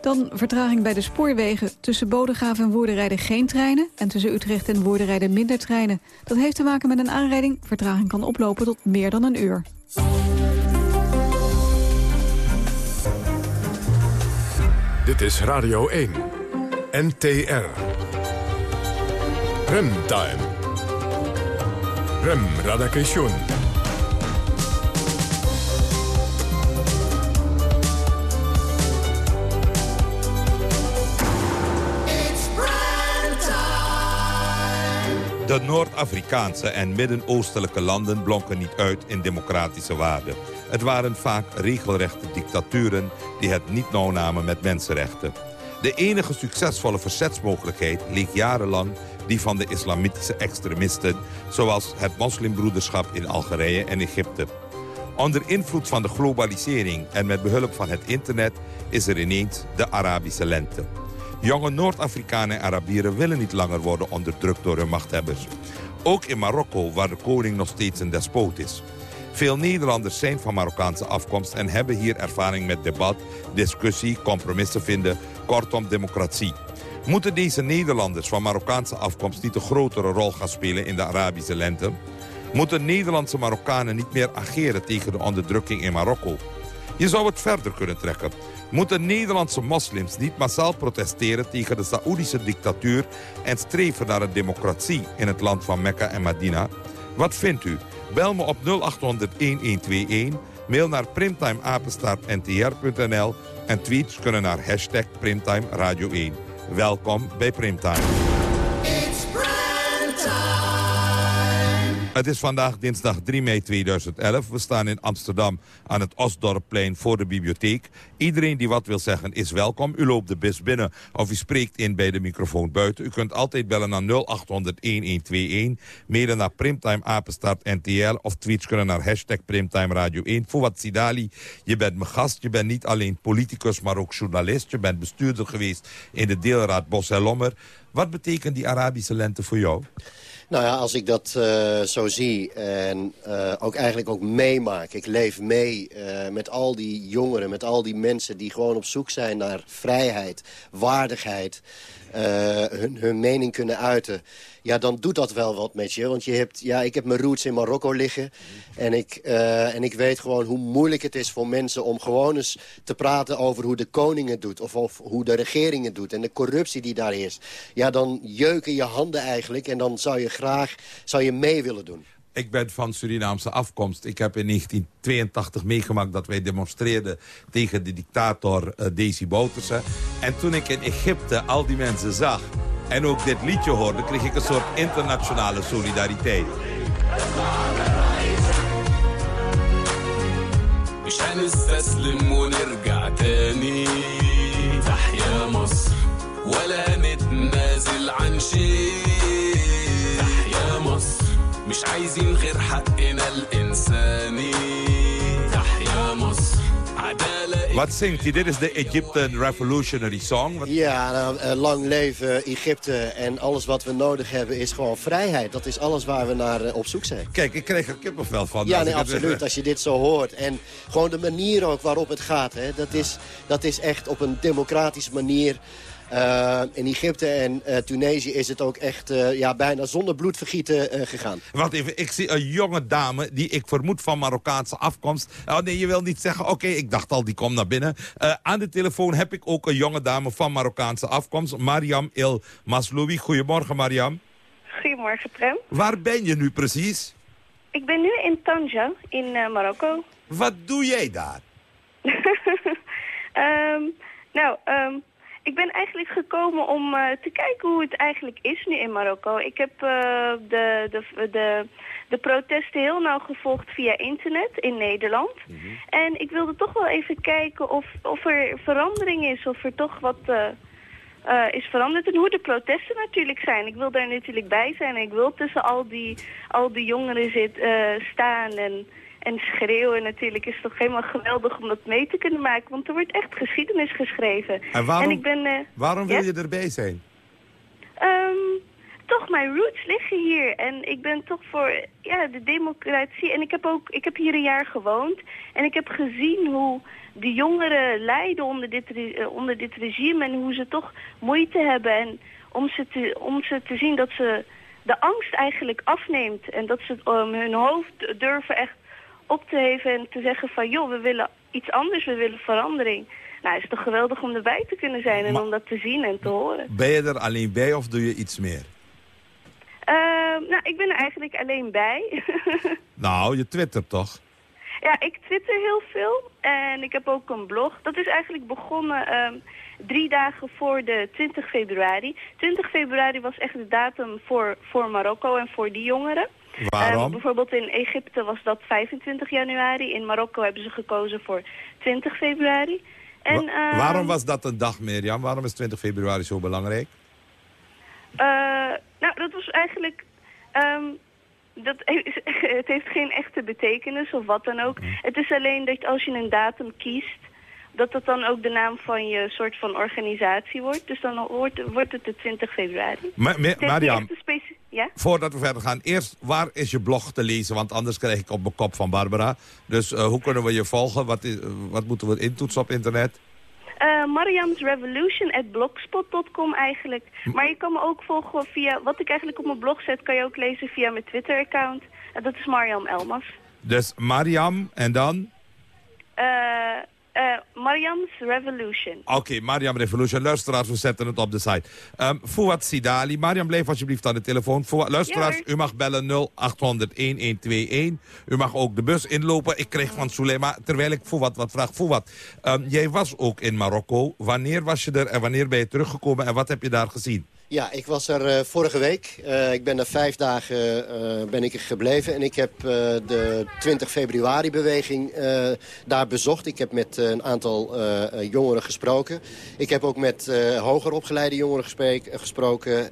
Dan vertraging bij de spoorwegen. Tussen Bodegraven en Woerden rijden geen treinen... en tussen Utrecht en Woerden rijden minder treinen. Dat heeft te maken met een aanrijding. Vertraging kan oplopen tot meer dan een uur. Dit is Radio 1. NTR. Remtime. Rem Radakation. De Noord-Afrikaanse en Midden-Oostelijke landen blonken niet uit in democratische waarden. Het waren vaak regelrechte dictaturen die het niet nauw namen met mensenrechten. De enige succesvolle verzetsmogelijkheid leek jarenlang die van de islamitische extremisten... zoals het moslimbroederschap in Algerije en Egypte. Onder invloed van de globalisering en met behulp van het internet... is er ineens de Arabische lente. Jonge Noord-Afrikanen en Arabieren willen niet langer worden onderdrukt door hun machthebbers. Ook in Marokko, waar de koning nog steeds een despoot is. Veel Nederlanders zijn van Marokkaanse afkomst en hebben hier ervaring met debat, discussie, compromissen vinden, kortom democratie. Moeten deze Nederlanders van Marokkaanse afkomst niet een grotere rol gaan spelen in de Arabische lente? Moeten Nederlandse Marokkanen niet meer ageren tegen de onderdrukking in Marokko? Je zou het verder kunnen trekken. Moeten Nederlandse moslims niet massaal protesteren tegen de Saoedische dictatuur... en streven naar een democratie in het land van Mekka en Medina? Wat vindt u? Bel me op 0800-1121, mail naar primtimeapenstaartntr.nl... en tweets kunnen naar hashtag Primtime Radio 1. Welkom bij Primtime. Het is vandaag dinsdag 3 mei 2011. We staan in Amsterdam aan het Osdorpplein voor de bibliotheek. Iedereen die wat wil zeggen is welkom. U loopt de bus binnen of u spreekt in bij de microfoon buiten. U kunt altijd bellen naar 0800-1121. Mede naar Primtime Apenstart NTL of tweets kunnen naar hashtag Primtime Radio 1. Voor wat Sidali, je bent mijn gast. Je bent niet alleen politicus, maar ook journalist. Je bent bestuurder geweest in de deelraad Bos en Lommer. Wat betekent die Arabische lente voor jou? Nou ja, als ik dat uh, zo zie en uh, ook eigenlijk ook meemaak... ik leef mee uh, met al die jongeren, met al die mensen... die gewoon op zoek zijn naar vrijheid, waardigheid... hun, hun mening kunnen uiten ja, dan doet dat wel wat met je. Want je hebt, ja, ik heb mijn roots in Marokko liggen. En ik, uh, en ik weet gewoon hoe moeilijk het is voor mensen om gewoon eens te praten over hoe de koning het doet. Of, of hoe de regering het doet. En de corruptie die daar is. Ja, dan jeuken je handen eigenlijk. En dan zou je graag zou je mee willen doen. Ik ben van Surinaamse afkomst. Ik heb in 1982 meegemaakt dat wij demonstreerden tegen de dictator uh, Desi Bouterse. En toen ik in Egypte al die mensen zag en ook dit liedje hoorde... kreeg ik een soort internationale solidariteit. مش عايزين غير حقنا الإنساني. Wat zingt hij? Dit is de Egyptian Revolutionary Song. Wat... Ja, nou, uh, lang leven Egypte. En alles wat we nodig hebben is gewoon vrijheid. Dat is alles waar we naar uh, op zoek zijn. Kijk, ik krijg er kippenvel van. Ja, nee, absoluut. Als je dit zo hoort. En gewoon de manier ook waarop het gaat. Hè, dat, is, dat is echt op een democratische manier... Uh, in Egypte en uh, Tunesië is het ook echt uh, ja, bijna zonder bloedvergieten gegaan. Wacht even, ik zie een jonge dame die ik vermoed van Marokkaanse afkomst. Oh nee, je wil niet zeggen, oké, ik dacht al, die komt naar binnen. aan de telefoon heb ik ook een jonge dame van Marokkaanse afkomst. Mariam El Masloui. Goedemorgen, Mariam. Goedemorgen, Prem. Waar ben je nu precies? Ik ben nu in Tanja, in eh, Marokko. Wat doe jij daar? Ehm, nou, ehm, ik ben eigenlijk gekomen om eh, te kijken hoe het eigenlijk is nu in Marokko. Ik heb eh, de, de, de, de protesten heel nauw gevolgd via internet in Nederland. En ik wilde toch wel even kijken of, of er verandering is, of er toch wat... eh, is veranderd en hoe de protesten natuurlijk zijn. Ik wil daar natuurlijk bij zijn en ik wil tussen al die, al die jongeren zit, eh, staan en, en schreeuwen. Natuurlijk is toch helemaal geweldig om dat mee te kunnen maken, want er wordt echt geschiedenis geschreven. En waarom, ik ben, eh, waarom wil ja? je erbij zijn? Ehm, toch, mijn roots liggen hier. En ik ben toch voor ja, de democratie. En ik heb ook, ik heb hier een jaar gewoond. En ik heb gezien hoe de jongeren lijden onder dit, eh, onder dit regime. En hoe ze toch moeite hebben. En om ze te, om ze te zien dat ze de angst eigenlijk afneemt. En dat ze um, hun hoofd durven echt op te heven en te zeggen van... joh, we willen iets anders, we willen verandering. Nou, het is toch geweldig om erbij te kunnen zijn en om dat te zien en te horen. Ben je er alleen bij of doe je iets meer? Ehm, nou, ik ben er eigenlijk alleen bij. Nou, je twittert toch? ja, ik twitter heel veel en ik heb ook een blog. Dat is eigenlijk begonnen ehm, drie dagen voor de 20 februari. 20 februari was echt de datum voor, voor Marokko en voor die jongeren. Waarom? Ehm, bijvoorbeeld in Egypte was dat 25 januari. In Marokko hebben ze gekozen voor 20 februari. En, Wa- ehm, Waarom was dat een dag, Mirjam? Waarom is 20 februari zo belangrijk? Eh, nou, dat was eigenlijk... ehm, dat, het heeft geen echte betekenis of wat dan ook. Het is alleen dat als je een datum kiest... dat dat dan ook de naam van je soort van organisatie wordt. Dus dan wordt, wordt het de 20 februari. Ma- Mariam, Ja? voordat we verder gaan, eerst waar is je blog te lezen? Want anders krijg ik op mijn kop van Barbara. Dus eh, hoe kunnen we je volgen? Wat, is, wat moeten we intoetsen op internet? Eh Mariamsrevolution at blogspot.com eigenlijk. Maar je kan me ook volgen via... Wat ik eigenlijk op mijn blog zet, kan je ook lezen via mijn Twitter-account. En dat is Mariam Elmas. Dus Mariam en dan? Eh Mariam's Revolution. Oké, Mariam Revolution. Luisteraars, we zetten het op de site. Um, Fouad Sidali. Mariam, blijf alsjeblieft aan de telefoon. Fouad, luisteraars, Ja, u mag bellen 0800-1121. U mag ook de bus inlopen. Ik kreeg van Sulema, terwijl ik Fouad wat vraag. Fouad, um, jij was ook in Marokko. Wanneer was je er en wanneer ben je teruggekomen en wat heb je daar gezien? Ja, ik was er eh, vorige week. Eh, ik ben er vijf dagen eh, ben ik er gebleven. En ik heb de 20 februari beweging daar bezocht. Ik heb met een aantal jongeren gesproken. Ik heb ook met hoger opgeleide jongeren gesproken.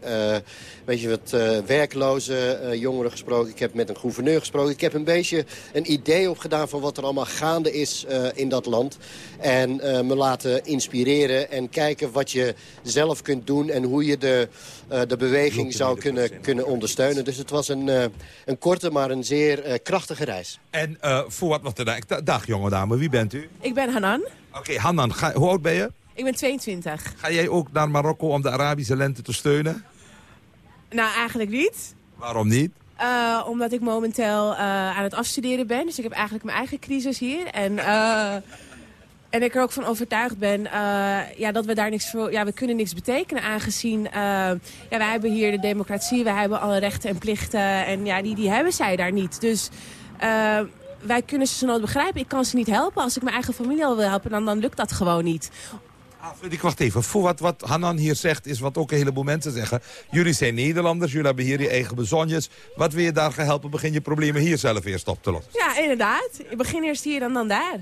Weet je wat, werkloze jongeren gesproken. Ik heb met een gouverneur gesproken. Ik heb een beetje een idee opgedaan van wat er allemaal gaande is in dat land. En me laten inspireren en kijken wat je zelf kunt doen... en hoe je de, eh, de beweging zou kunnen, kunnen ondersteunen. Dus het was een, eh, een korte, maar een zeer eh, krachtige reis. En uh, Fouad, wat er dag, dag jonge dame, wie bent u? Ik ben Hanan. Oké, Hanan, ga, hoe oud ben je? Ik ben 22. Ga jij ook naar Marokko om de Arabische lente te steunen? Nou, eigenlijk niet. Waarom niet? Uh, omdat ik momenteel uh, aan het afstuderen ben. Dus ik heb eigenlijk mijn eigen crisis hier. En, uh, en ik er ook van overtuigd ben ja, dat we daar niks voor... Ja, we kunnen niks betekenen aangezien... ja, wij hebben hier de democratie, wij hebben alle rechten en plichten. En ja, die, die hebben zij daar niet. Dus wij kunnen ze zo nooit begrijpen. Ik kan ze niet helpen. Als ik mijn eigen familie al wil helpen, dan, dan lukt dat gewoon niet. Ah, ik wacht even. Voor wat, wat Hanan hier zegt, is wat ook een heleboel mensen zeggen. Jullie zijn Nederlanders, jullie hebben hier je eigen bezonjes. Wat wil je daar gaan helpen? Begin je problemen hier zelf eerst op te lossen. Ja, inderdaad. Ik begin eerst hier en dan daar.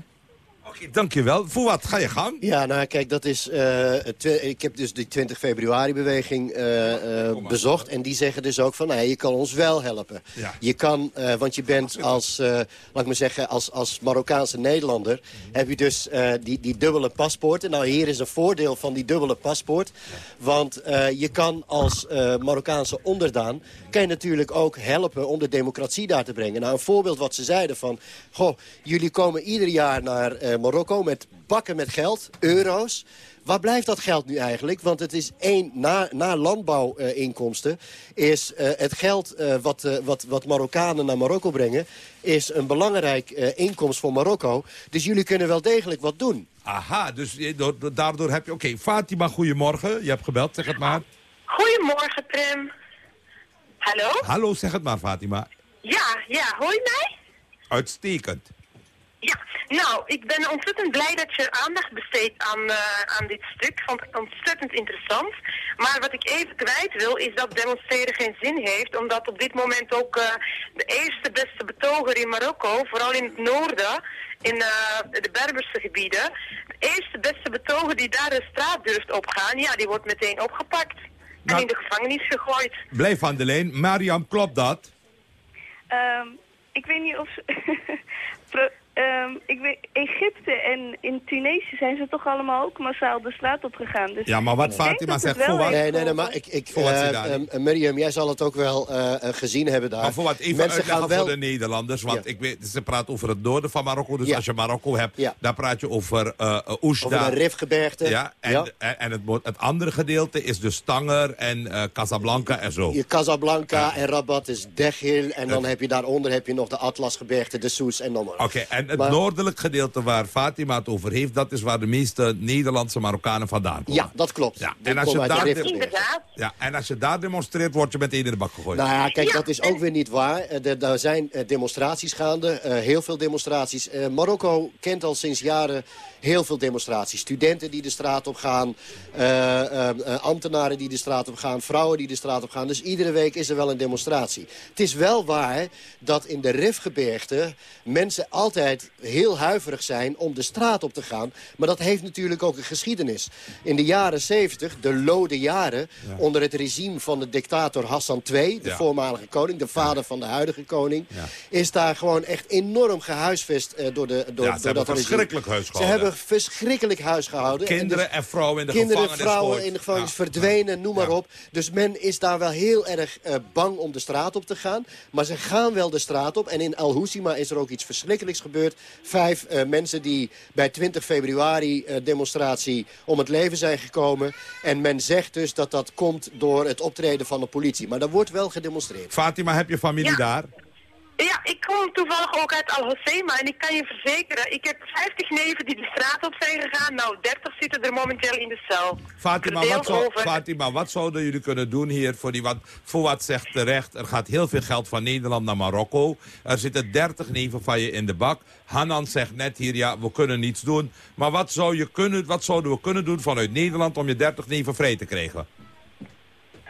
Okay, dankjewel. Voor wat? Ga je gang? Ja, nou kijk, dat is... Uh, ik heb dus die 20 februari beweging uh, uh, bezocht. En die zeggen dus ook van, nou, je kan ons wel helpen. Ja. Je kan, want je bent als, laat ik maar zeggen, als, als Marokkaanse Nederlander... Mm -hmm. heb je dus die, die dubbele paspoorten. Nou, hier is een voordeel van die dubbele paspoort. Ja. Want je kan als Marokkaanse onderdaan... kan je natuurlijk ook helpen om de democratie daar te brengen. Nou, een voorbeeld wat ze zeiden van... Goh, jullie komen ieder jaar naar Marokko met bakken met geld, euro's. Waar blijft dat geld nu eigenlijk? Want het is één, na, na landbouwinkomsten... Uh, is uh, het geld uh, wat, wat, wat Marokkanen naar Marokko brengen... is een belangrijk inkomst voor Marokko. Dus jullie kunnen wel degelijk wat doen. Aha, dus daardoor heb je... Oké, okay, Fatima, goedemorgen. Je hebt gebeld, zeg het maar. Goedemorgen, Prem. Hallo? Hallo, zeg het maar, Fatima. Ja, ja, hoor je mij? Uitstekend. Ja, nou, ik ben ontzettend blij dat je aandacht besteedt aan, eh, aan dit stuk. Vond het ontzettend interessant. Maar wat ik even kwijt wil, is dat demonstreren geen zin heeft. Omdat op dit moment ook eh, de eerste beste betoger in Marokko, vooral in het noorden, in eh, de Berberse gebieden, de eerste beste betoger die daar de straat durft opgaan, ja, die wordt meteen opgepakt. Nou- en in de gevangenis gegooid. Blijf aan de lijn. Mariam, klopt dat? Ehm, ik weet niet of... ehm, ik weet, Egypte en in Tunesië zijn ze toch allemaal ook massaal de straat op gegaan. Dus Ja, maar wat ik denk Fatima dat het zegt, wel voor wat- Nee, nee, nee, maar ik, ik, Voor wat eh, daarin? eh, Mirjam, jij zal het ook wel eh, eh, gezien hebben daar. Maar voor wat even Mensen uitleggen gaan wel... voor de Nederlanders. Want Ja. ik weet, ze praten over het noorden van Marokko. Dus Ja. als je Marokko hebt, Ja. dan praat je over eh uh, Oujda. Over de Rifgebergte. Ja, en, Ja. en, en het, het andere gedeelte is dus Tanger en eh, Casablanca en zo. Je Casablanca en Rabat is Dechil. En dan heb je daaronder heb je nog de Atlasgebergte, de Soes en dan maar. Oké, en het Maar- noordelijk gedeelte waar Fatima het over heeft... dat is waar de meeste Nederlandse Marokkanen vandaan komen. Ja, dat klopt. Ja, en als je daar de. Ja, en als je daar demonstreert, word je meteen in de bak gegooid. Nou ja, kijk, dat is ook weer niet waar. Eh, Er daar zijn eh, demonstraties gaande, eh, heel veel demonstraties. Eh, Marokko kent al sinds jaren heel veel demonstraties. Studenten die de straat op gaan, eh, eh, eh, ambtenaren die de straat op gaan, vrouwen die de straat op gaan. Dus iedere week is er wel een demonstratie. Het is wel waar dat in de Rifgebergte mensen altijd heel huiverig zijn om de straat op te gaan. Maar dat heeft natuurlijk ook een geschiedenis. In de jaren 70, de lode jaren, onder het regime van de dictator Hassan II, de Ja. voormalige koning, de vader van de huidige koning, is daar gewoon echt enorm gehuisvest eh, door, de, door, Ja, door ze hebben dat regime. verschrikkelijk huis Ze hebben verschrikkelijk huis gehouden. Kinderen dus en vrouwen in de kinderen, gevangenis vrouwen gegooid. in de gevangenis verdwenen, noem maar op. Dus men is daar wel heel erg eh, bang om de straat op te gaan. Maar ze gaan wel de straat op. En in Al Hoceima is er ook iets verschrikkelijks gebeurd. Vijf eh, mensen die bij 20 februari eh, demonstratie om het leven zijn gekomen. En men zegt dus dat dat komt door het optreden van de politie. Maar er wordt wel gedemonstreerd. Fatima, heb je familie Ja. daar? Ja, ik kom toevallig ook uit Al Hoceima en ik kan je verzekeren, ik heb 50 neven die de straat op zijn gegaan. Nou, 30 zitten er momenteel in de cel. Fatima wat, zou, Fatima, wat zouden jullie kunnen doen hier? Voor, die, wat, voor wat zegt terecht, er gaat heel veel geld van Nederland naar Marokko. Er zitten 30 neven van je in de bak. Hanan zegt net hier, ja, we kunnen niets doen. Maar wat, zou je kunnen, wat zouden we kunnen doen vanuit Nederland om je 30 neven vrij te krijgen?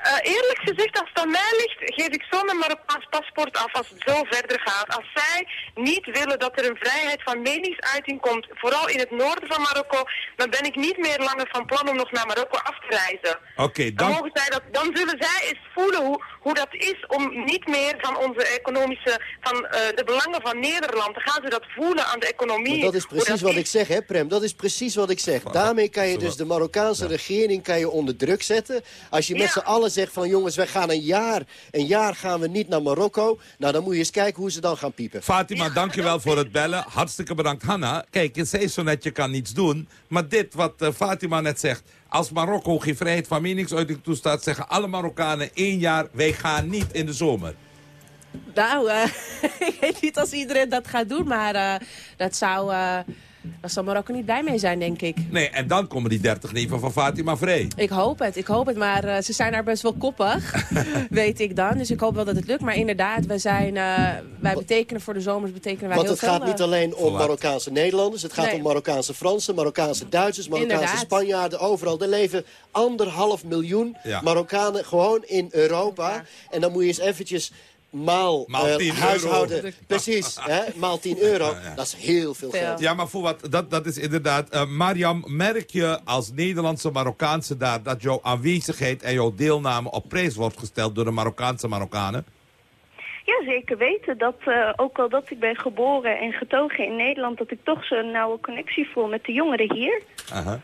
Eh, eerlijk gezegd, als het aan mij ligt, geef ik zo'n Marokkaans paspoort af als het zo verder gaat. Als zij niet willen dat er een vrijheid van meningsuiting komt, vooral in het noorden van Marokko, dan ben ik niet meer langer van plan om nog naar Marokko af te reizen. Oké, Dan, dan... mogen zij dat, dan zullen zij eens voelen hoe, hoe dat is om niet meer van onze economische, van eh, de belangen van Nederland, dan gaan ze dat voelen aan de economie. Maar dat is precies dat wat ik zeg, hè, Prem. Dat is precies wat ik zeg. Daarmee kan je dus de Marokkaanse regering kan je onder druk zetten. Als je met z'n allen zegt van jongens, wij gaan een jaar, een jaar gaan we niet naar Marokko. Nou, dan moet je eens kijken hoe ze dan gaan piepen. Fatima, dankjewel voor het bellen. Hartstikke bedankt. Hanna, kijk, je zei zo net, je kan niets doen. Maar dit wat eh, Fatima net zegt. Als Marokko geen vrijheid van meningsuiting toestaat... zeggen alle Marokkanen één jaar, wij gaan niet in de zomer. Nou, eh, ik weet niet als iedereen dat gaat doen, maar eh, dat zou... eh daar zal Marokko niet blij mee zijn, denk ik. Nee, en dan komen die 30 neven van Fatima vrij. Ik hoop het, ik hoop het, maar eh, ze zijn daar best wel koppig, weet ik dan. Dus ik hoop wel dat het lukt. Maar inderdaad, wij, zijn, eh, wij betekenen voor de zomers betekenen wij Want heel het veel. gaat niet alleen om Marokkaanse Nederlanders. Het gaat Nee. om Marokkaanse Fransen, Marokkaanse Duitsers, Marokkaanse Inderdaad. Spanjaarden. Overal. Er leven anderhalf miljoen Ja. Marokkanen gewoon in Europa. En dan moet je eens eventjes maal, Maal eh, 10 euro. huishouden. Precies, hè, maal 10 euro. Dat is heel veel geld. Ja, maar voor wat, dat, dat is inderdaad... eh, Mariam, merk je als Nederlandse Marokkaanse daar... dat jouw aanwezigheid en jouw deelname op prijs wordt gesteld... door de Marokkaanse Marokkanen? Ja, zeker weten. Dat, eh, ook al dat ik ben geboren en getogen in Nederland... dat ik toch zo'n nauwe connectie voel met de jongeren hier. Aha.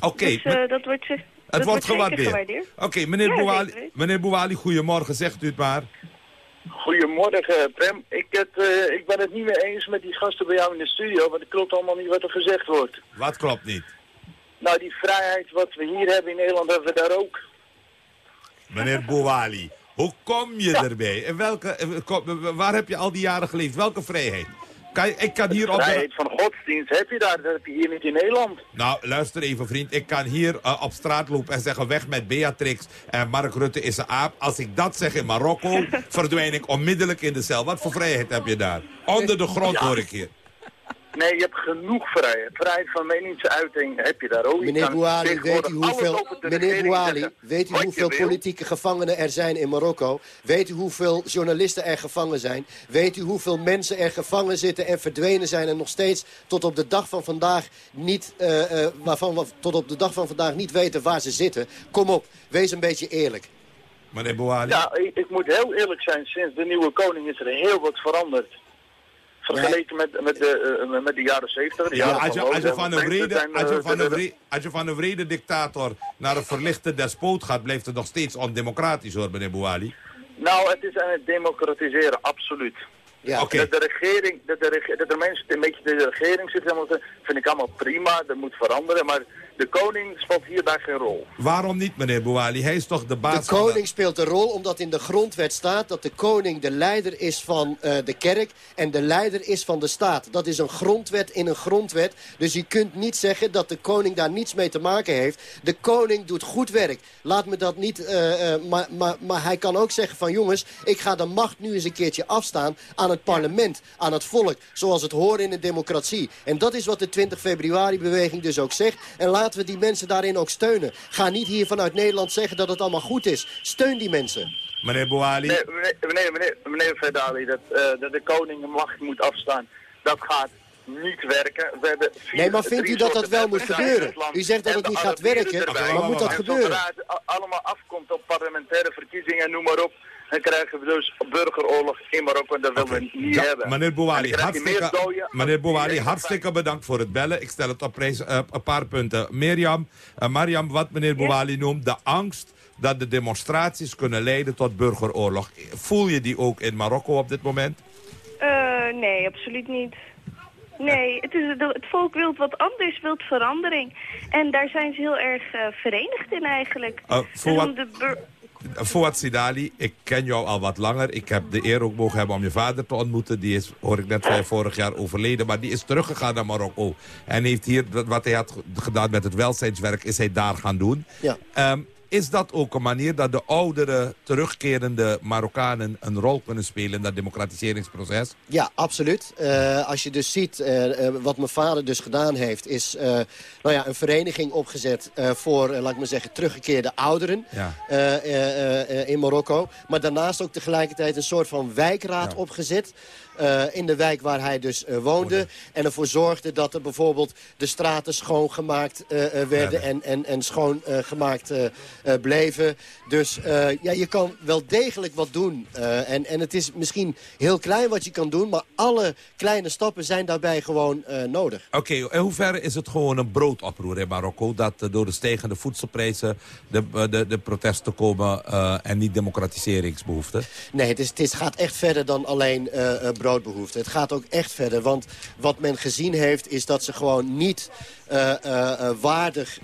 Oké, dus dat wordt, ze- het dat wordt gewaardeerd. gewaardeerd. Oké, meneer, Ja, Bouali, meneer Bouali, goedemorgen. Zegt u het maar. Goedemorgen, Prem. Ik, het, eh, ik ben het niet meer eens met die gasten bij jou in de studio, want het klopt allemaal niet wat er gezegd wordt. Wat klopt niet? Nou, die vrijheid wat we hier hebben in Nederland hebben we daar ook. Meneer Bouali, hoe kom je erbij? En welke, eh, waar heb je al die jaren geleefd? Welke vrijheid? Kijk, ik kan hier op de... Vrijheid van godsdienst heb je daar, dat heb je hier niet in Nederland. Nou, luister even vriend. Ik kan hier uh, op straat lopen en zeggen weg met Beatrix en Mark Rutte is een aap. Als ik dat zeg in Marokko, verdwijn ik onmiddellijk in de cel. Wat voor vrijheid heb je daar? Onder de grond hoor ik hier. Nee, je hebt genoeg vrijheid. Vrijheid van meningsuiting heb je daar ook. Meneer Bouali, weet u hoeveel, meneer Bouali, weet u hoeveel wil. politieke gevangenen er zijn in Marokko? Weet u hoeveel journalisten er gevangen zijn? Weet u hoeveel mensen er gevangen zitten en verdwenen zijn... en nog steeds tot op de dag van vandaag niet, eh, eh, waarvan we tot op de dag van vandaag niet weten waar ze zitten? Kom op, wees een beetje eerlijk. Meneer Bouali. Ja, ik, ik moet heel eerlijk zijn. Sinds de nieuwe koning is er heel wat veranderd. Vergeleken met, met, de, eh, met de jaren zeventig. de Ja, als je, van als je van een vrede, zijn, als je eh, van de- een de- vrede, als je van een vrede dictator naar een verlichte despoot gaat, blijft het nog steeds ondemocratisch hoor, meneer Bouali. Nou, het is aan het democratiseren, absoluut. Ja. Oké. Dat de regering, dat de, dat de mensen een beetje de regering zitten, vind ik allemaal prima, dat moet veranderen. Maar de koning speelt hierbij geen rol. Waarom niet, meneer Bouali? Hij is toch de baas De van koning speelt een rol omdat in de grondwet staat dat de koning de leider is van eh, de kerk en de leider is van de staat. Dat is een grondwet in een grondwet. Dus je kunt niet zeggen dat de koning daar niets mee te maken heeft. De koning doet goed werk. Laat me dat niet... eh, eh, maar, maar, maar hij kan ook zeggen van jongens, ik ga de macht nu eens een keertje afstaan aan het parlement, aan het volk. Zoals het hoort in een democratie. En dat is wat de 20 februari beweging dus ook zegt. En laten we die mensen daarin ook steunen. Ga niet hier vanuit Nederland zeggen dat het allemaal goed is. Steun die mensen. Meneer Bouali. Nee, meneer, meneer, meneer, meneer Verdali, dat, eh, dat de koning de macht moet afstaan, dat gaat niet werken. We hebben vier, Nee, maar vindt u dat dat wel moet gebeuren? U zegt dat het niet gaat werken, maar moet dat En gebeuren? Zodra het allemaal afkomt op parlementaire verkiezingen, noem maar op, dan krijgen we dus burgeroorlog in Marokko en dat willen we niet Ja, hebben. meneer meer hartstikke, meneer Bouali, hartstikke bedankt voor het bellen. Ik stel het op prijs, eh, een paar punten. Mirjam, eh, Mariam, wat meneer Bouali noemt, de angst dat de demonstraties kunnen leiden tot burgeroorlog. Voel je die ook in Marokko op dit moment? Eh, nee, absoluut niet. Nee, het, is, het volk wil wat anders, wil verandering. En daar zijn ze heel erg eh, verenigd in eigenlijk. Uh, Dus voor om wat- de Fouad Sidali, ik ken jou al wat langer. Ik heb de eer ook mogen hebben om je vader te ontmoeten. Die is, hoor ik net vorig jaar overleden. Maar die is teruggegaan naar Marokko. En heeft hier, wat hij had gedaan met het welzijnswerk, is hij daar gaan doen. Ja. Ehm, is dat ook een manier dat de oudere, terugkerende Marokkanen... een rol kunnen spelen in dat democratiseringsproces? Ja, absoluut. Eh, als je dus ziet, eh, eh, wat mijn vader dus gedaan heeft... is nou ja, een vereniging opgezet voor, laat ik maar zeggen, teruggekeerde ouderen Ja. in Marokko. Maar daarnaast ook tegelijkertijd een soort van wijkraad opgezet... eh, in de wijk waar hij dus eh, woonde. En ervoor zorgde dat er bijvoorbeeld de straten schoongemaakt eh, werden... en, en, en schoongemaakt bleven. Dus ja, je kan wel degelijk wat doen. En, en het is misschien heel klein wat je kan doen... maar alle kleine stappen zijn daarbij gewoon nodig. Oké, in hoeverre is het gewoon een broodoproer in Marokko... dat door de stijgende voedselprijzen de, de, de protesten komen en niet democratiseringsbehoeften? Nee, het, is, het is, gaat echt verder dan alleen eh, Het gaat ook echt verder, want wat men gezien heeft... is dat ze gewoon niet eh, eh, eh, waardig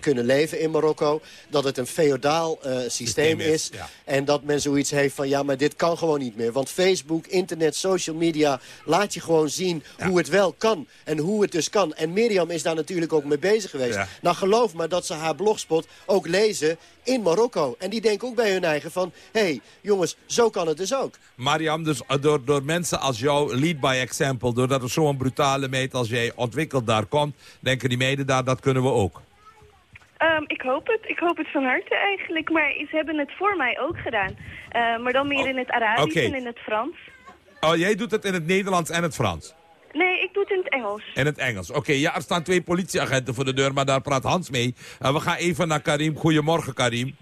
kunnen leven in Marokko. Dat het een feodaal systeem, is, ja. En dat men zoiets heeft van, ja, maar dit kan gewoon niet meer. Want Facebook, internet, social media... laat je gewoon zien hoe het wel kan. En hoe het dus kan. En Mirjam is daar natuurlijk ook mee bezig geweest. Ja. Nou, geloof maar dat ze haar blogspot ook lezen in Marokko. En die denken ook bij hun eigen van... hé, hey, jongens, zo kan het dus ook. Mariam, dus door, door mensen als jou, lead by example... doordat er zo'n brutale meid als jij ontwikkeld daar komt... denken die meiden daar, dat kunnen we ook. Ehm, ik hoop het. Ik hoop het van harte eigenlijk. Maar ze hebben het voor mij ook gedaan. Eh, maar dan meer in het Arabisch en in het Frans. Oh, jij doet het in het Nederlands en het Frans? Nee, ik doe het in het Engels. In het Engels. Oké, ja, er staan twee politieagenten voor de deur, maar daar praat Hans mee. Eh, we gaan even naar Karim. Goedemorgen, Karim.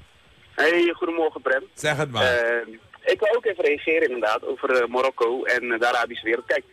Hey, goedemorgen Prem. Zeg het maar. Eh, ik wil ook even reageren inderdaad over eh, Marokko en eh, de Arabische wereld. Kijk,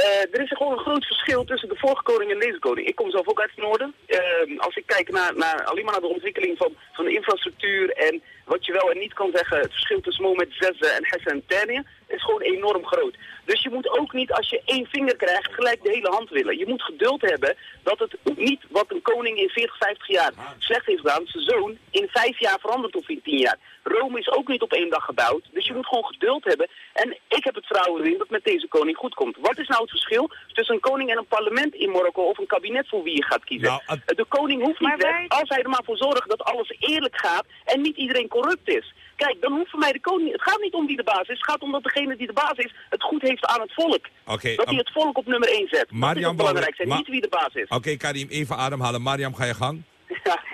eh, er is gewoon een groot verschil tussen de vorige koning en deze koning. Ik kom zelf ook uit het noorden. Eh, als ik kijk naar, naar, alleen maar naar de ontwikkeling van, van de infrastructuur en wat je wel en niet kan zeggen, het verschil tussen Mohammed VI en Hassan Tania, is gewoon enorm groot. Dus je moet ook niet, als je één vinger krijgt, gelijk de hele hand willen. Je moet geduld hebben dat het niet wat een koning in 40, 50 jaar slecht heeft gedaan, zijn zoon in vijf jaar verandert of in tien jaar. Rome is ook niet op één dag gebouwd, dus je moet gewoon geduld hebben. En ik heb het vertrouwen erin dat met deze koning goed komt. Wat is nou het verschil tussen een koning en een parlement in Marokko of een kabinet voor wie je gaat kiezen? Nou, De koning hoeft niet weg als hij er maar voor zorgt dat alles eerlijk gaat en niet iedereen corrupt is. Kijk, dan hoeft voor mij de koning... Het gaat niet om wie de baas is. Het gaat om dat degene die de baas is het goed heeft aan het volk. Dat hij um, het volk op nummer 1 zet. dat is Mariam het belangrijkste. Ma- niet wie de baas is. Oké, Karim, even ademhalen. Mariam, ga je gang.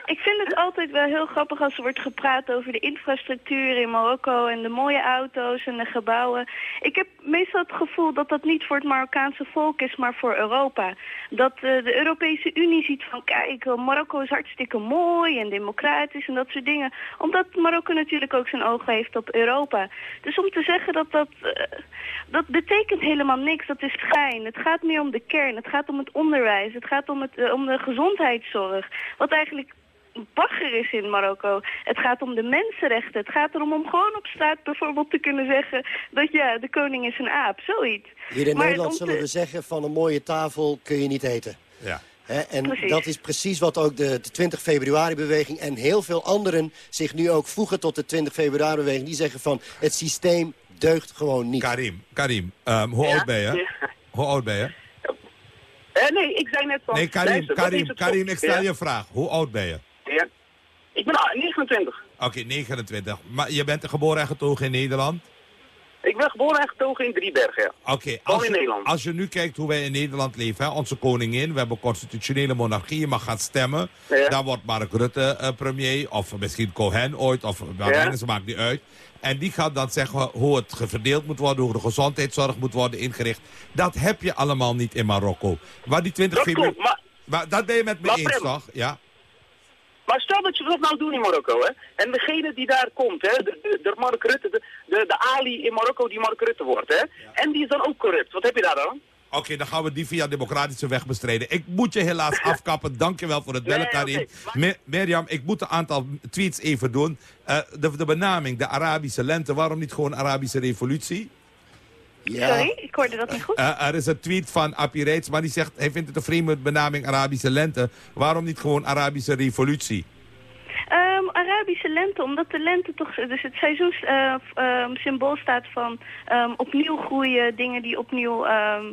Ik vind het altijd wel heel grappig als er wordt gepraat over de infrastructuur in Marokko en de mooie auto's en de gebouwen. Ik heb meestal het gevoel dat dat niet voor het Marokkaanse volk is, maar voor Europa. Dat eh, de Europese Unie ziet van kijk, Marokko is hartstikke mooi en democratisch en dat soort dingen. Omdat Marokko natuurlijk ook zijn ogen heeft op Europa. Dus om te zeggen dat dat, eh, dat betekent helemaal niks, dat is schijn. Het gaat meer om de kern, het gaat om het onderwijs, het gaat om, het, eh, om de gezondheidszorg. Wat bagger is in Marokko. Het gaat om de mensenrechten. Het gaat erom om gewoon op straat bijvoorbeeld te kunnen zeggen dat ja, de koning is een aap, zoiets. Hier in Maar Nederland te- zullen we zeggen van een mooie tafel kun je niet eten. Ja. Hè, en Precies. dat is precies wat ook de, de 20 februari-beweging en heel veel anderen zich nu ook voegen tot de 20 februari-beweging. Die zeggen van het systeem deugt gewoon niet. Karim, Karim, ehm, hoe oud ben je? Hoe oud ben je? Eh, nee, ik zei net van... Nee, Karim, luister, Karim, Karim, ik stel Ja? je een vraag. Hoe oud ben je? Ja. Ik ben ah, 29. Oké, 29. Maar je bent geboren en getogen in Nederland? Ik ben geboren en getogen in Driebergen. Oké, als, in je- Nederland. als je nu kijkt hoe wij in Nederland leven, hè, onze koningin, we hebben constitutionele monarchie, je mag gaan stemmen. Ja. Dan wordt Mark Rutte eh, premier, of misschien Cohen ooit, of Ja. ze maakt niet uit. En die gaat dan zeggen hoe het verdeeld moet worden, hoe de gezondheidszorg moet worden ingericht. Dat heb je allemaal niet in Marokko. Maar die 20 Dat februari... maar- Maar dat ben je met me eens, toch? Ja. Maar stel dat je dat nou doet in Marokko, hè. En degene die daar komt, hè, de, de, de Mark Rutte, de, de, de Ali in Marokko die Mark Rutte wordt, hè. En die is dan ook corrupt. Wat heb je daar dan? Oké, dan gaan we die via democratische weg bestrijden. Ik moet je helaas afkappen. Dankjewel voor het bellen, Nee, Karim. Mirjam, ik moet een aantal tweets even doen. Eh, de, de benaming, de Arabische lente, waarom niet gewoon Arabische revolutie? Sorry, ik hoorde dat niet goed. Eh, er is een tweet van Appie Reits, maar die zegt... hij vindt het een vreemde benaming Arabische lente. Waarom niet gewoon Arabische revolutie? Ehm, Arabische lente, omdat de lente toch, dus het seizoenssymbool staat van ehm, opnieuw groeien, dingen die opnieuw ehm,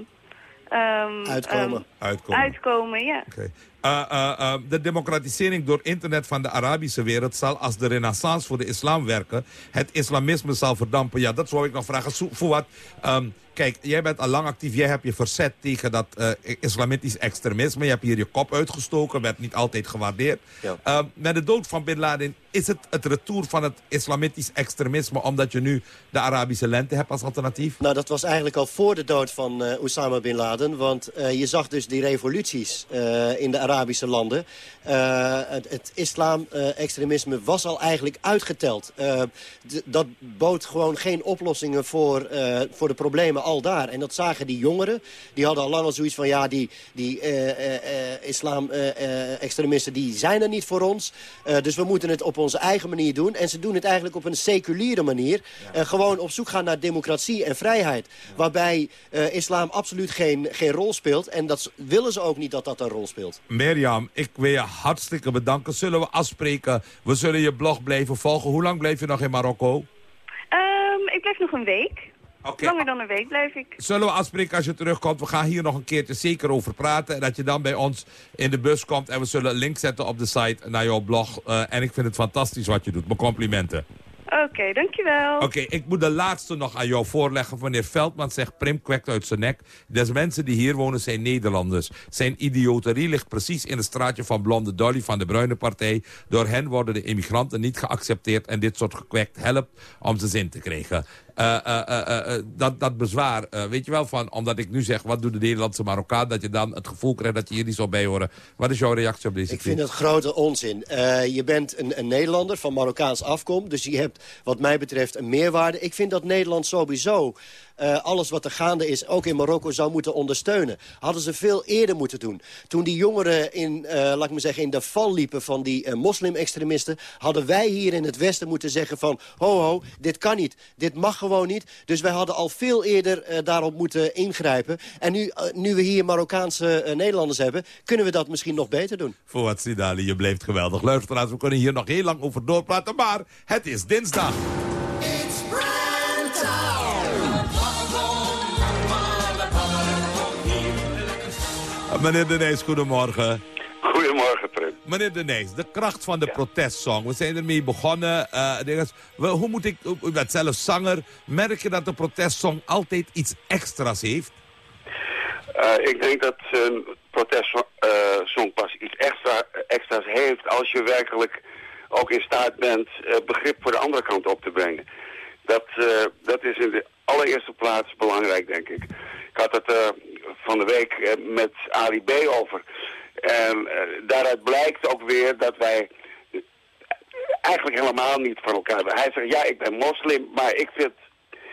ehm, Uitkomen. ehm, Uitkomen. uitkomen, ja. Eh, eh, de democratisering door internet van de Arabische wereld zal als de renaissance voor de islam werken. Het islamisme zal verdampen. Ja, dat zou ik nog vragen. Wat? Ehm, kijk, jij bent al lang actief. Jij hebt je verzet tegen dat eh, islamitisch extremisme. Je hebt hier je kop uitgestoken. Werd niet altijd gewaardeerd. Ja. Ehm, met de dood van Bin Laden is het het retour van het islamitisch extremisme... omdat je nu de Arabische lente hebt als alternatief? Nou, dat was eigenlijk al voor de dood van eh Osama Bin Laden. Want eh, je zag dus die revoluties in de Arabische landen. Het het islam-extremisme was al eigenlijk uitgeteld. Dat bood gewoon geen oplossingen voor, voor de problemen al daar. En dat zagen die jongeren. Die hadden al lang al zoiets van... ja, die, die eh, eh, eh, islam-extremisten die zijn er niet voor ons. Eh, dus we moeten het op onze eigen manier doen. En ze doen het eigenlijk op een seculiere manier. Eh, gewoon op zoek gaan naar democratie en vrijheid. Waarbij eh, islam absoluut geen, geen rol speelt. En dat willen ze ook niet dat dat een rol speelt. Mirjam, ik wil je hartstikke bedanken. Zullen we afspreken? We zullen je blog blijven volgen. Hoe lang blijf je nog in Marokko? Ehm, ik blijf nog een week. Langer dan een week blijf ik. Zullen we afspreken als je terugkomt? We gaan hier nog een keertje zeker over praten. En dat je dan bij ons in de bus komt. En we zullen een link zetten op de site naar jouw blog. Eh, en ik vind het fantastisch wat je doet. Mijn complimenten. Oké, dankjewel. Oké, ik moet de laatste nog aan jou voorleggen. Wanneer Veldman zegt, Prim kwekt uit zijn nek. Des mensen die hier wonen zijn Nederlanders. Zijn idioterie ligt precies in het straatje van Blonde Dolly van de Bruine Partij. Door hen worden de immigranten niet geaccepteerd. En dit soort gekwekt helpt om ze zin te krijgen. Eh, eh, eh, dat, dat bezwaar, weet je wel, van, omdat ik nu zeg... wat doet de Nederlandse Marokkaan, dat je dan het gevoel krijgt... dat je hier niet zou bij horen. Wat is jouw reactie op deze Ik vind dat grote onzin. Je bent een, een Nederlander van Marokkaans afkomst. Dus je hebt wat mij betreft een meerwaarde. Ik vind dat Nederland sowieso eh, alles wat er gaande is... ook in Marokko zou moeten ondersteunen. Hadden ze veel eerder moeten doen. Toen die jongeren in, eh, laat ik maar zeggen, in de val liepen van die eh, moslim-extremisten... hadden wij hier in het Westen moeten zeggen van... ho ho, dit kan niet, dit mag gewoon niet. Dus wij hadden al veel eerder daarop moeten ingrijpen. En nu, nu we hier Marokkaanse Nederlanders hebben... kunnen we dat misschien nog beter doen. Voor wat Sidali, je bleef geweldig. Luisteraars, we kunnen hier nog heel lang over doorpraten. Maar het is dinsdag. Meneer De Nees, goedemorgen. Goedemorgen, Prem. Meneer De Nees, de kracht van de protestsong. We zijn ermee begonnen. eh. We- hoe moet ik, u bent zelf zanger. Merk je dat de protestsong altijd iets extra's heeft? Eh, ik denk dat een protestsong pas iets extra, extra's heeft als je werkelijk ook in staat bent eh, begrip voor de andere kant op te brengen. Dat, eh, dat is in de allereerste plaats belangrijk, denk ik. Ik had het eh, van de week eh, met Ali B. over. En eh, daaruit blijkt ook weer dat wij eigenlijk helemaal niet van elkaar hebben. Hij zegt, ja, ik ben moslim, maar ik vind,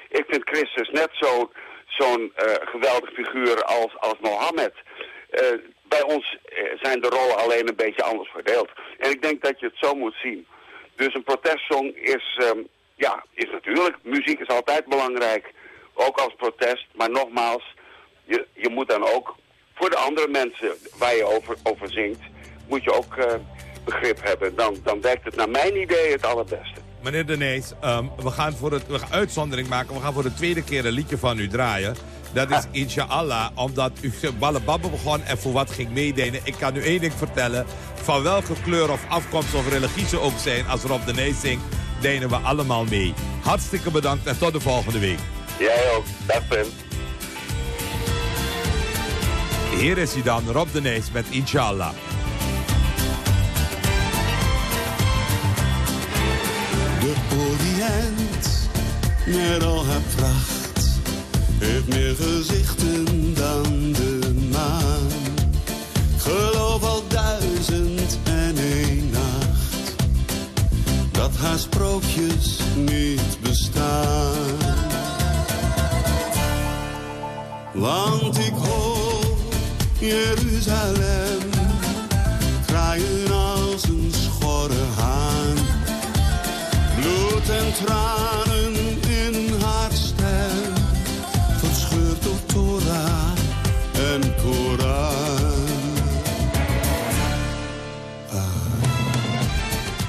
ik vind Christus net zo- zo'n eh, geweldig figuur als, als Mohammed. Bij ons zijn de rollen alleen een beetje anders verdeeld. En ik denk dat je het zo moet zien. Dus een protestsong is, ehm, ja, is natuurlijk, muziek is altijd belangrijk, ook als protest. Maar nogmaals, je, je moet dan ook voor de andere mensen waar je over, over zingt, moet je ook eh, begrip hebben. Dan, dan werkt het naar mijn idee het allerbeste. Meneer De Nees, ehm, we gaan voor het we gaan uitzondering maken. We gaan voor de tweede keer een liedje van u draaien. Dat is Inshallah, omdat u ballenbabbe begon en voor wat ging meedelen. Ik kan u één ding vertellen. Van welke kleur of afkomst of religie ze ook zijn, als Rob De Nees zingt, denen we allemaal mee. Hartstikke bedankt en tot de volgende week. Jij ook. Dag Pim. Hier is hij dan, Rob De Nees met Inshallah. De Oriënt, met al haar pracht, heeft meer gezichten dan de maan. Geloof al duizend en één nacht, dat haar sprookjes niet bestaan. Hoor Jeruzalem kraaien als een schorre haan. Bloed en tranen in haar stem, verscheurd door Torah en Koran.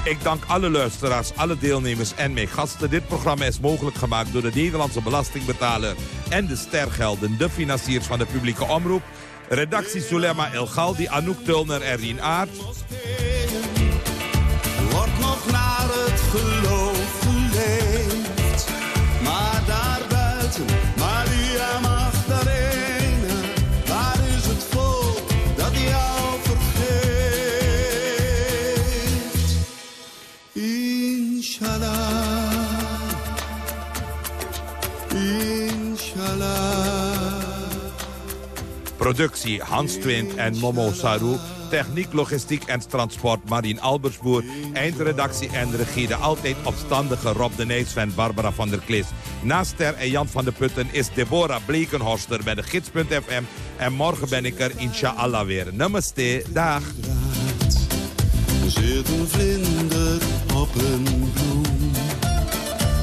Ik dank alle luisteraars, alle deelnemers en mijn gasten. Dit programma is mogelijk gemaakt door de Nederlandse belastingbetaler en de stergelden, de financiers van de publieke omroep. Redactie Sulema El Galdi, Anouk Tulner en Rien Aert. Productie Hans Twint en Momo Saru. Techniek, logistiek en transport Marien Albersboer. Eindredactie en regie de altijd opstandige Rob de Nees en Barbara van der Klis. Naast Ster en Jan van der Putten is Deborah Blekenhorster bij de gids.fm. En morgen ben ik er inshallah weer. Namaste, dag. Er zit een vlinder op een bloem.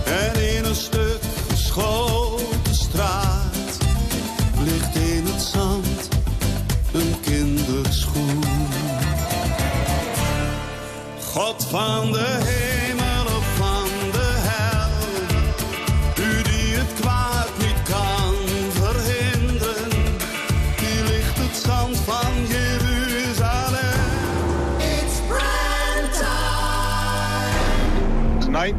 En in een stuk geschoten God van de hemel of van de hel, u die het kwaad niet kan verhinderen, hier ligt het zand van Jeruzalem. It's brand Tonight,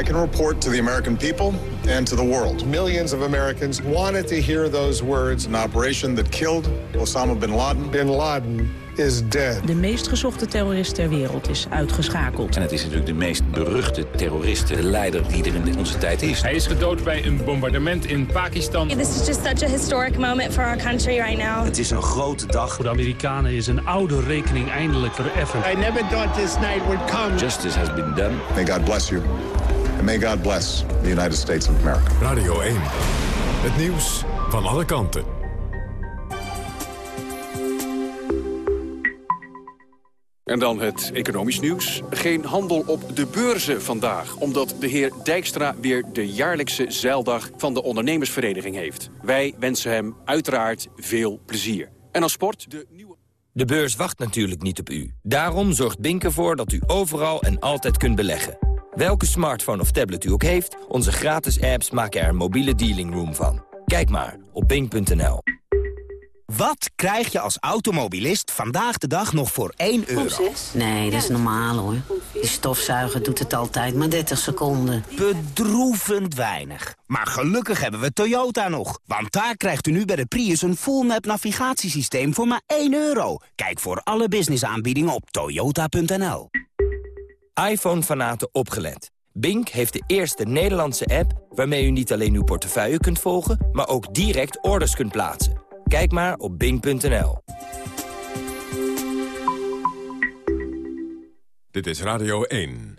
I can report to the American people and to the world. Millions of Americans wanted to hear those words. An operation that killed Osama bin Laden. Bin Laden is dead. De meest gezochte terrorist ter wereld is uitgeschakeld. En het is natuurlijk de meest beruchte terrorist, de leider die er in onze tijd is. Hij is gedood bij een bombardement in Pakistan. This is just such a historic moment for our country right now. Het is een grote dag. Voor de Amerikanen is een oude rekening eindelijk vereffend. I never thought this night would come. Justice has been done. May God bless you. And may God bless the United States of America. Radio 1. Het nieuws van alle kanten. En dan het economisch nieuws. Geen handel op de beurzen vandaag, omdat de heer Dijkstra weer de jaarlijkse zeildag van de ondernemersvereniging heeft. Wij wensen hem uiteraard veel plezier. En als sport de nieuwe... De beurs wacht natuurlijk niet op u. Daarom zorgt Bink ervoor dat u overal en altijd kunt beleggen. Welke smartphone of tablet u ook heeft, onze gratis apps maken er een mobiele dealing room van. Kijk maar op bink.nl. Wat krijg je als automobilist vandaag de dag nog voor 1 euro? Nee, dat is normaal hoor. Die stofzuiger doet het altijd maar 30 seconden. Bedroevend weinig. Maar gelukkig hebben we Toyota nog. Want daar krijgt u nu bij de Prius een full-map navigatiesysteem voor maar 1 euro. Kijk voor alle businessaanbiedingen op toyota.nl. iPhone-fanaten opgelet. Bink heeft de eerste Nederlandse app waarmee u niet alleen uw portefeuille kunt volgen... maar ook direct orders kunt plaatsen. Kijk maar op bing.nl. Dit is Radio 1.